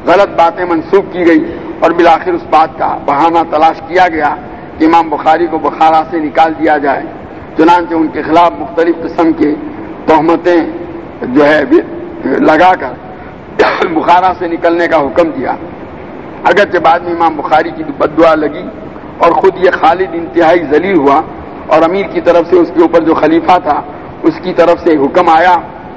غلط باتیں منسوخ کی گئی اور بالآخر اس بات کا بہانہ تلاش کیا گیا کہ امام بخاری کو بخارا سے نکال دیا جائے۔ چنانچہ ان کے خلاف مختلف قسم کے تہمتیں جو ہے لگا کر بخارا سے نکلنے کا حکم دیا۔ اگرچہ بعد میں امام بخاری کی بدعا لگی اور خود یہ خالد انتہائی ذلیل ہوا اور امیر کی طرف سے اس کے اوپر جو خلیفہ تھا، اس کی طرف سے حکم آیا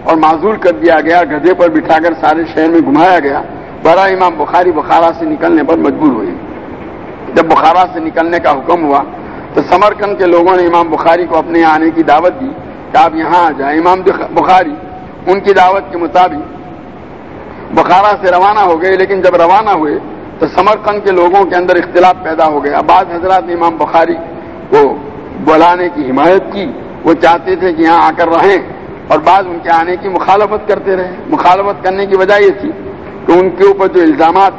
اور معذور کر دیا گیا گدے پر بٹھا کر سارے شہر میں گھمایا گیا۔ بڑا امام بخاری بخارا سے نکلنے پر مجبور ہوئی جب بخارا سے نکلنے کا حکم ہوا تو سمرکند کے لوگوں نے امام بخاری کو اپنے آنے کی دعوت دی کہ آپ یہاں آ جائیں۔ امام بخاری ان کی دعوت کے مطابق بخارا سے روانہ ہو گئے، لیکن جب روانہ ہوئے تو سمرکند کے لوگوں کے اندر اختلاف پیدا ہو گیا۔ بعض حضرات نے امام بخاری کو بلانے کی حمایت کی۔ وہ چاہتے تھے کہ یہاں آ کر رہیں۔ اور بعض ان کے آنے کی مخالفت کرتے رہے۔ مخالفت کرنے کی وجہ یہ تھی کہ ان کے اوپر جو الزامات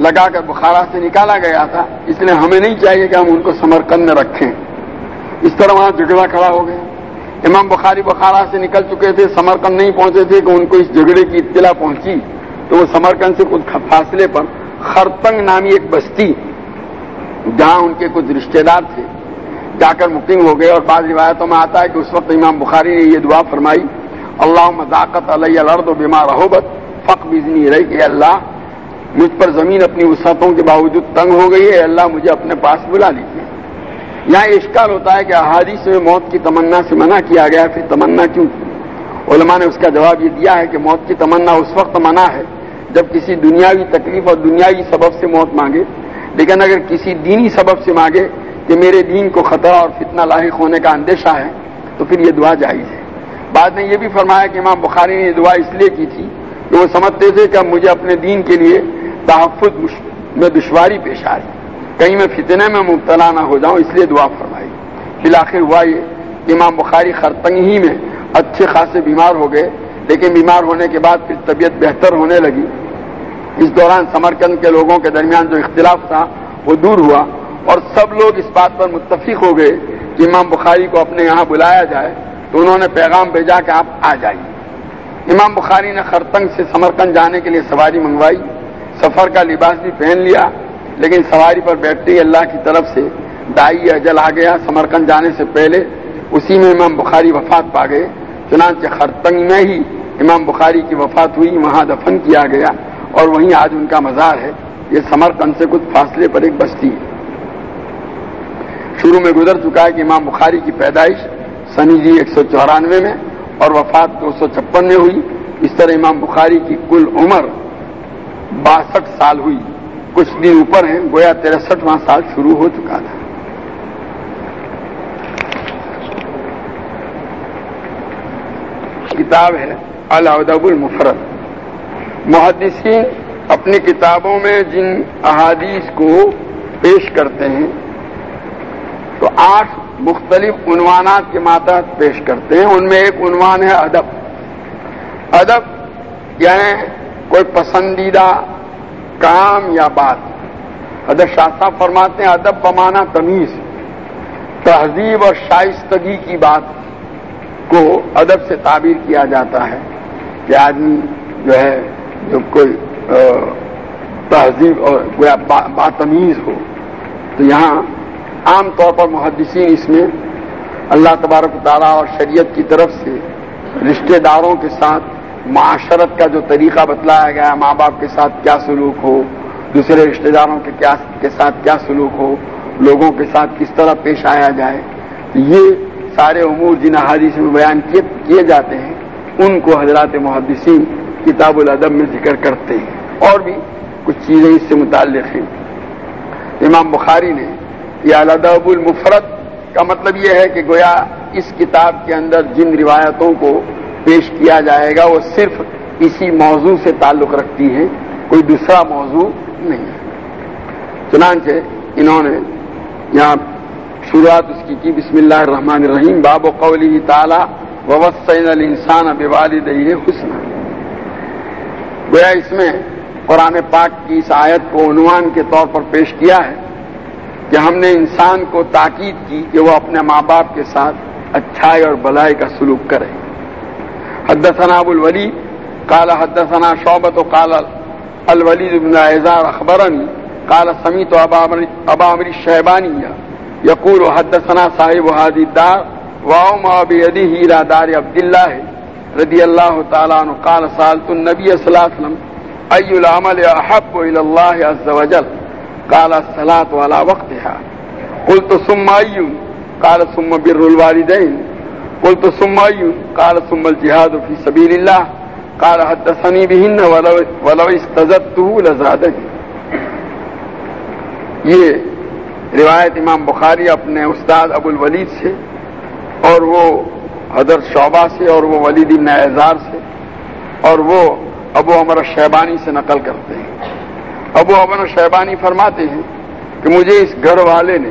لگا کر بخارا سے نکالا گیا تھا، اس لیے ہمیں نہیں چاہیے کہ ہم ان کو سمرکند میں رکھیں۔ اس طرح وہاں جھگڑا کھڑا ہو گیا۔ امام بخاری بخارا سے نکل چکے تھے سمرکند نہیں پہنچے تھے کہ ان کو اس جھگڑے کی اطلاع پہنچی۔ تو وہ سمرکند سے کچھ فاصلے پر خرتنگ نامی ایک بستی، جہاں ان کے کچھ رشتے دار تھے۔ جا کر مقیم ہو گئے اور بعض روایتوں میں آتا ہے کہ اس وقت امام بخاری نے یہ دعا فرمائی اللہ مذاقت علیہ لڑ و بیمار رحوبت فق بزنی رہی کہ اللہ، مجھ پر زمین اپنی وسعتوں کے باوجود تنگ ہو گئی ہے اللہ، مجھے اپنے پاس بلا لیجیے۔ یہاں اشکال ہوتا ہے کہ احادیث میں موت کی تمنا سے منع کیا گیا، پھر تمنا کیوں کی؟ علماء نے اس کا جواب یہ دیا ہے کہ موت کی تمنا اس وقت منع ہے جب کسی دنیاوی تکلیف اور دنیاوی سبب سے موت مانگے، لیکن اگر کسی دینی سبب سے مانگے کہ میرے دین کو خطرہ اور فتنہ لاحق ہونے کا اندیشہ ہے، تو پھر یہ دعا جائز ہے۔ بعد میں یہ بھی فرمایا کہ امام بخاری نے یہ دعا اس لیے کی تھی کہ وہ سمجھتے تھے کہ اب مجھے اپنے دین کے لیے تحفظ میں دشواری پیش آ رہی کہیں میں فتنے میں مبتلا نہ ہو جاؤں، اس لیے دعا فرمائی۔ بالآخر ہوا یہ کہ امام بخاری خرتنگ ہی میں اچھے خاصے بیمار ہو گئے، لیکن بیمار ہونے کے بعد پھر طبیعت بہتر ہونے لگی۔ اس دوران سمرکند کے لوگوں کے درمیان جو اختلاف تھا، وہ دور ہوا۔ اور سب لوگ اس بات پر متفق ہو گئے کہ امام بخاری کو اپنے یہاں بلایا جائے تو انہوں نے پیغام بھیجا کہ آپ آ جائیے۔ امام بخاری نے خرتنگ سے سمرکند جانے کے لیے سواری منگوائی، سفر کا لباس بھی پہن لیا، لیکن سواری پر بیٹھتے ہی اللہ کی طرف سے دائی اجل آ گیا۔ سمرکند جانے سے پہلے اسی میں امام بخاری وفات پا گئے۔ چنانچہ خرتنگ میں ہی امام بخاری کی وفات ہوئی، وہاں دفن کیا گیا اور وہیں آج ان کا مزار ہے۔ یہ سمرکند سے کچھ فاصلے پر ایک بستی ہے۔ شروع میں گزر چکا ہے کہ امام بخاری کی پیدائش سنی جی ایک سو چورانوے میں اور وفات دو سو چھپن میں ہوئی۔ اس طرح امام بخاری کی کل عمر باسٹھ سال ہوئی۔ کچھ دن اوپر ہیں، گویا ترسٹھواں سال شروع ہو چکا تھا۔ کتاب ہے الدب المفرت محدثین اپنی کتابوں میں جن احادیث کو پیش کرتے ہیں تو آٹھ مختلف عنوانات کے ماتحت پیش کرتے ہیں۔ ان میں ایک عنوان ہے ادب۔ ادب یعنی کوئی پسندیدہ کام یا بات۔ ادب شاستہ فرماتے ہیں، ادب بمانا تمیز تہذیب اور شائستگی کی بات کو ادب سے تعبیر کیا جاتا ہے۔ کہ آدمی جو ہے، جو کوئی تہذیب اور باتمیز ہو۔ تو یہاں عام طور پر محدثین اس میں اللہ تبارک تعالیٰ اور شریعت کی طرف سے رشتہ داروں کے ساتھ معاشرت کا جو طریقہ بتلایا گیا ماں باپ کے ساتھ کیا سلوک ہو، دوسرے رشتہ داروں کے کے ساتھ کیا سلوک ہو، لوگوں کے ساتھ کس طرح پیش آیا جائے، یہ سارے امور جن احادیث میں بیان کیے جاتے ہیں، ان کو حضرات محدثین کتاب الادب میں ذکر کرتے ہیں۔ اور بھی کچھ چیزیں اس سے متعلق ہیں۔ امام بخاری نے یہ الادب المفرت کا مطلب یہ ہے کہ گویا اس کتاب کے اندر جن روایتوں کو پیش کیا جائے گا، وہ صرف اسی موضوع سے تعلق رکھتی ہیں، کوئی دوسرا موضوع نہیں۔ ہے چنانچہ انہوں نے یہاں شروعات اس کی کی، بسم اللہ الرحمن الرحیم، باب و قولی تعالی وسین السان اب والد حسن گویا اس میں قرآن پاک کی اس آیت کو عنوان کے طور پر پیش کیا ہے۔ کہ ہم نے انسان کو تاکید کی کہ وہ اپنے ماں باپ کے ساتھ اچھائی اور بلائی کا سلوک کرے۔ حدثنا ابو الولی کالا حدثنا شعبت و کال الولید بن اعزار اخبرنی کالا سمیت و ابا امری شہبانی یقول و حدثنا صاحب حادی دار واؤ مابی ہیرا دار عبد اللہ رضی اللہ تعالیٰ عنہ، قال سالت النبی صلی اللہ علیہ وسلم ای العمل احب الى اللہ عز وجل؟ قال الصلاة على وقتها. قلت ثم ای قال ثم بر الوالدین قلت ثم ای قال ثم الجهاد في سبيل الله. قال حدثني بهن ولو, ولو استزدته یہ روایت امام بخاری اپنے استاد ابو الولید سے اور وہ حضرت شعبہ سے اور وہ ولید ابن اعزار سے اور وہ ابو عمر شیبانی سے نقل کرتے ہیں۔ ابو عمر شیبانی فرماتے ہیں کہ مجھے اس گھر والے نے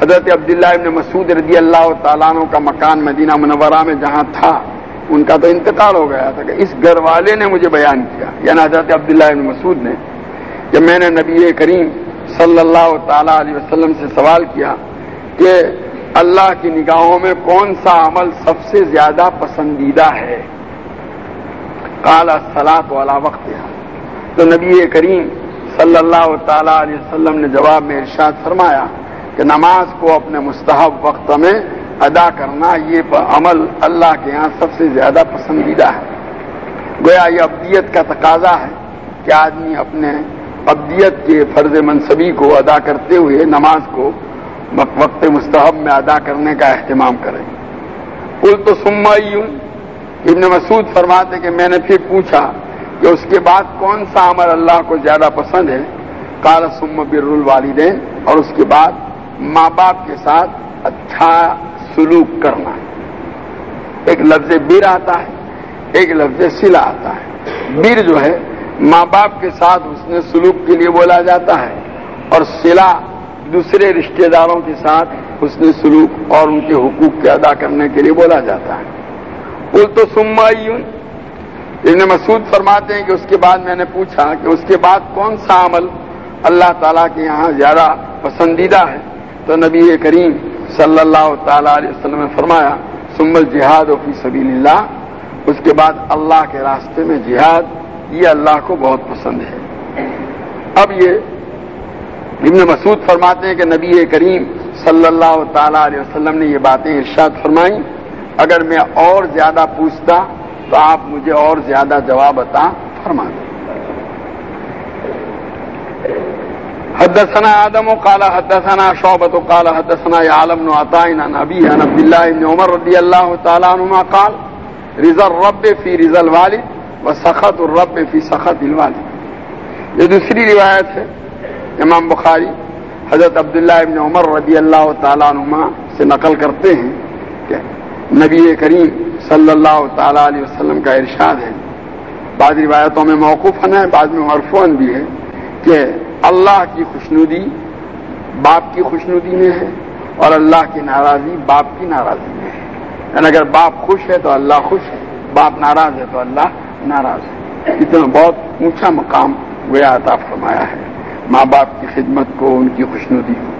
حضرت عبداللہ ابن مسعود رضی اللہ تعالیٰ عنہ کا مکان مدینہ منورہ میں جہاں تھا، ان کا تو انتقال ہو گیا تھا کہ اس گھر والے نے مجھے بیان کیا۔ یعنی حضرت عبداللہ ابن مسعود نے جب میں نے نبی کریم صلی اللہ تعالی علیہ وسلم سے سوال کیا کہ اللہ کی نگاہوں میں کون سا عمل سب سے زیادہ پسندیدہ ہے؟ کالا سلاد والا وقت تو نبی کریم صلی اللہ تعالی علیہ وسلم نے جواب میں ارشاد فرمایا کہ نماز کو اپنے مستحب وقت میں ادا کرنا یہ عمل اللہ کے یہاں سب سے زیادہ پسندیدہ ہے۔ گویا یہ ابدیت کا تقاضا ہے کہ آدمی اپنے ابدیت کے فرض منصبی کو ادا کرتے ہوئے نماز کو وقت مستحب میں ادا کرنے کا اہتمام کریں کل تو سما ابن مسعود فرماتے کہ میں نے پھر پوچھا کہ اس کے بعد کون سا عمل اللہ کو زیادہ پسند ہے؟ کالا سم بر الوالدین، اور اس کے بعد ماں باپ کے ساتھ اچھا سلوک کرنا۔ ایک لفظ بر آتا ہے، ایک لفظ سلا آتا ہے۔ بر جو ہے، ماں باپ کے ساتھ اس نے سلوک کے لیے بولا جاتا ہے، اور سلا دوسرے رشتہ داروں کے ساتھ اس نے سلوک اور ان کے حقوق کے ادا کرنے کے لیے بولا جاتا ہے۔ وہ تو سما ابن مسعود فرماتے ہیں کہ اس کے بعد میں نے پوچھا کہ اس کے بعد کون سا عمل اللہ تعالیٰ کے یہاں زیادہ پسندیدہ ہے؟ تو نبی کریم صلی اللہ تعالی علیہ وسلم نے فرمایا، سمل جہاد و فی سبیل اللہ اس کے بعد اللہ کے راستے میں جہاد، یہ اللہ کو بہت پسند ہے۔ اب یہ ابن مسعود فرماتے ہیں کہ نبی کریم صلی اللہ تعالی علیہ وسلم نے یہ باتیں ارشاد فرمائی اگر میں اور زیادہ پوچھتا تو آپ مجھے اور زیادہ جواب عطا فرما دیں حدثنا آدم و کالا حدثنا شعبت و کالا حدثنا عالم نو عطا نبی عبد اللہ عمر رضی اللہ تعالیٰ عنما قال رضا رب فی رضا الوالد و سخت الرب فی سخت الوالد۔ یہ دوسری روایت ہے، امام بخاری، حضرت عبداللہ ابن عمر رضی اللہ تعالیٰ عنما سے نقل کرتے ہیں کہ نبی کریم صلی اللہ تعالی علیہ وسلم کا ارشاد ہے۔ بعض روایتوں میں موقف ہے، بعض میں مرفون بھی ہے کہ اللہ کی خوشنودی باپ کی خوشنودی میں ہے اور اللہ کی ناراضی باپ کی ناراضی میں ہے۔ یعنی اگر باپ خوش ہے تو اللہ خوش ہے، باپ ناراض ہے تو اللہ ناراض ہے۔ اتنا بہت اونچا مقام گویا عطا فرمایا ہے۔ ماں باپ کی خدمت کو، ان کی خوشنودی کو۔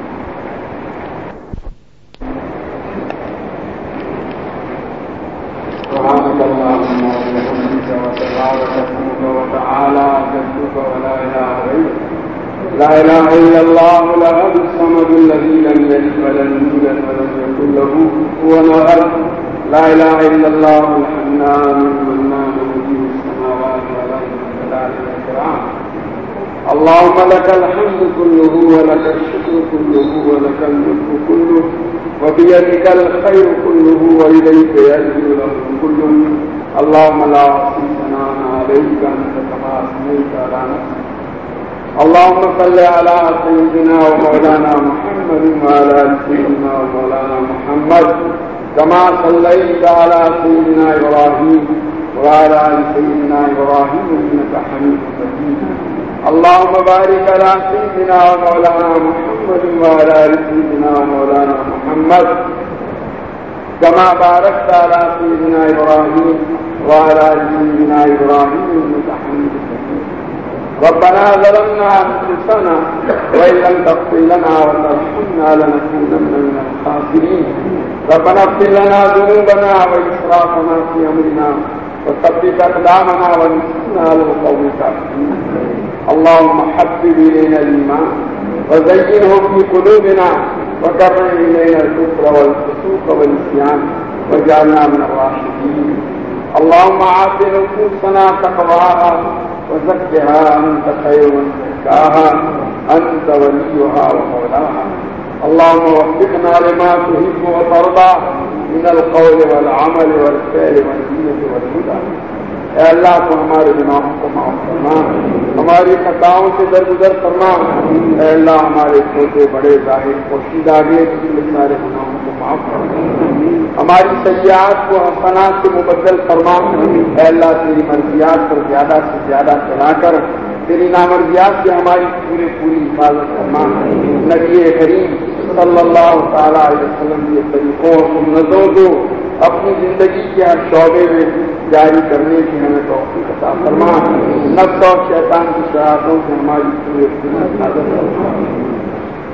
لا إله إلا الله لأحد الصمد الذي لم يلد ولم يولد ولم يكن له كفوا أحد. لا إله إلا الله الحنان المنان مجيب السماوات والأرض والجلال والإكرام اللهم لك الحمد كله، ولك الشكر كله، ولك الملك كله. وبيدك الخير كله وإليك يرجع له كله اللهم لا أحصي عليك أنت كما أثنيت على نفسك. اللهم صل على سيدنا ومولانا محمد وعلى سيدنا ومولانا محمد. كما صليت على سيدنا ابراهيم وعلى سيدنا ابراهيم انك حميد مجيد. اللهم بارك على سيدنا ومولانا محمد وعلى ال سيدنا ومولانا محمد. كما باركت على سيدنا ابراهيم وعلى ال سيدنا ابراهيم انك حميد ربنا ظلمنا انفسنا وان لم تغفر لنا وترحمنا لنكونن من الخاسرين. ربنا اغفر لنا ذنوبنا واسرافنا في امرنا وثبت اقدامنا وانصرنا على القوم الكافرين. اللهم حبب الينا الايمان وزينه في قلوبنا وكرر الينا الكفر والفسوق والنسيان واجعلنا من الراشدين. اللهم عاف نفوسنا تقواها وزكها أنت خير من زكاها. أنت وليها ومولاها. اللهم وفقنا لما تحب وترضى من القول والعمل والفعل والنية والهدى. اے اللہ تو ہمارے گناہوں کو معاف کرنا ہماری خطاؤں سے درگزر کرنا اے اللہ ہمارے چھوٹے بڑے ظاہر پوشیدہ گے سارے گناہوں کو معاف کرنا ہماری سیاحت کو حسنات سے مبدل فرما۔ اے اللہ تیری مرضیات پر زیادہ سے زیادہ چلا کر، تیری نامرضیات سے ہماری پوری پوری حفاظت کرنا نبی کریم صلی اللہ تعالیٰ علیہ وسلم کے طریقوں اور سنتوں کو اپنی زندگی کے ہر شعبے میں جاری کرنے کی ہمیں توفیق عطا فرما۔ نفس اور شیطان کی شرارتوں سے ہماری پورے پوری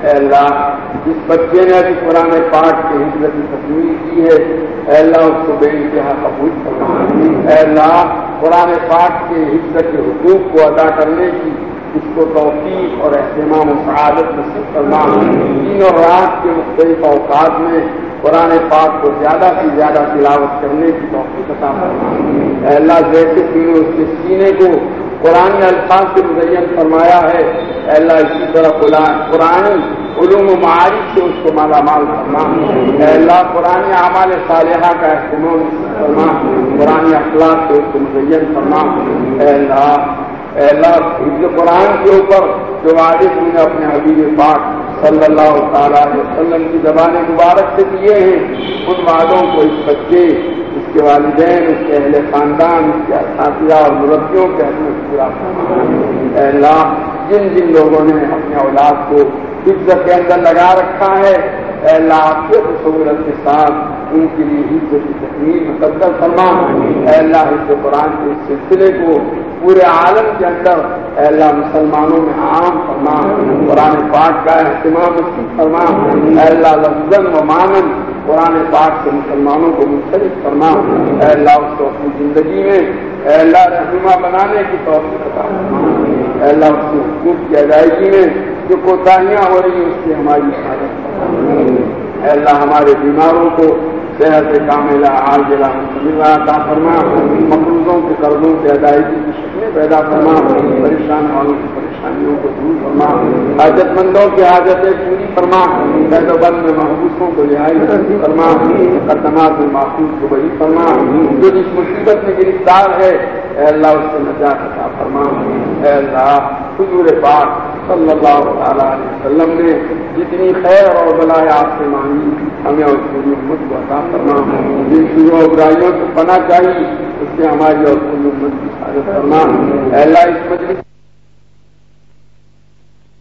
اے اللہ، جس بچے نے ابھی قرآن پاک کے حفظ کی تکمیل کی ہے، اے اللہ، اس کو بے انتہا قبول فرما۔ اے اللہ، قرآن پاک کے حفظ کے حقوق کو ادا کرنے کی اس کو توفیق اور اہتمام و سعادت نصیب کرنا دن اور رات کے مختلف اوقات میں قرآن پاک کو زیادہ سے زیادہ تلاوت کرنے کی توفیق عطا فرما اللہ جیسے تم نے اس کے سینے کو قرآن الفاظ سے مزین فرمایا ہے۔ اللہ اسی طرح قرآن علوم و معارف سے اس کو مالا مال کرنا اللہ قرآن اعمال صالحہ کا اہتمام فرما۔ قرآن اخلاق سے اس کو مزین فرما۔ اللہ اللہ حفظ قرآن کے اوپر جو وعدے نے اپنے حبیب پاک صلی اللہ تعالیٰ علیہ وسلم کی زبان مبارک سے دیے ہیں۔ ان وعدوں کو اس بچے، اس کے والدین، اس کے اہل خاندان، اس کے اساتذہ اور مربیوں کے حق میں پورا اے اللہ، جن جن لوگوں نے اپنے اولاد کو عزت کے اندر لگا رکھا ہے، اے اللہ، آپ کے سہولت کے ساتھ ان کے لیے حفظ کی تکمیل مقدر فرما اے اللہ حفظ قرآن کے اس سلسلے کو پورے عالم کے اندر اے اللہ، مسلمانوں میں عام فرما قرآن پاک کا اہتمام فرما اے اللہ لفظ و مانن قرآن پاک سے مسلمانوں کو مختلف فرما اے اللہ، اس کو اپنی زندگی میں اے اللہ رہنما بنانے کی توفیق عطا فرما اے اللہ، اس کے حقوق کی ادائیگی میں جو کوتاہیاں ہو رہی ہیں، اس کی ہماری حفاظت اے اللہ، ہمارے بیماروں کو صحت کاملہ عاجلہ اللہ عطا فرما مقروضوں کے قرضوں کی ادائیگی کی شکلیں پیدا فرما پریشان والوں کی پریشان حاجت مندوں کی حاجتیں پوری فرما قید و بند میں محبوسوں کو رہائی فرما مقدمات میں محفوظ کو بری فرما جو جس مصیبت میں گرفتار ہے، اے اللہ اس سے نجات عطا فرما اے اللہ، حضور پاک صلی اللہ تعالیٰ علیہ وسلم نے جتنی خیر اور بلائے آپ سے مانگی، ہمیں اور پوری امت کو عطا فرما جن شروع برائیوں سے پناہ چاہیے اس سے ہماری اور پوری امت کی حفاظت کرنا اللہ، اس مجلس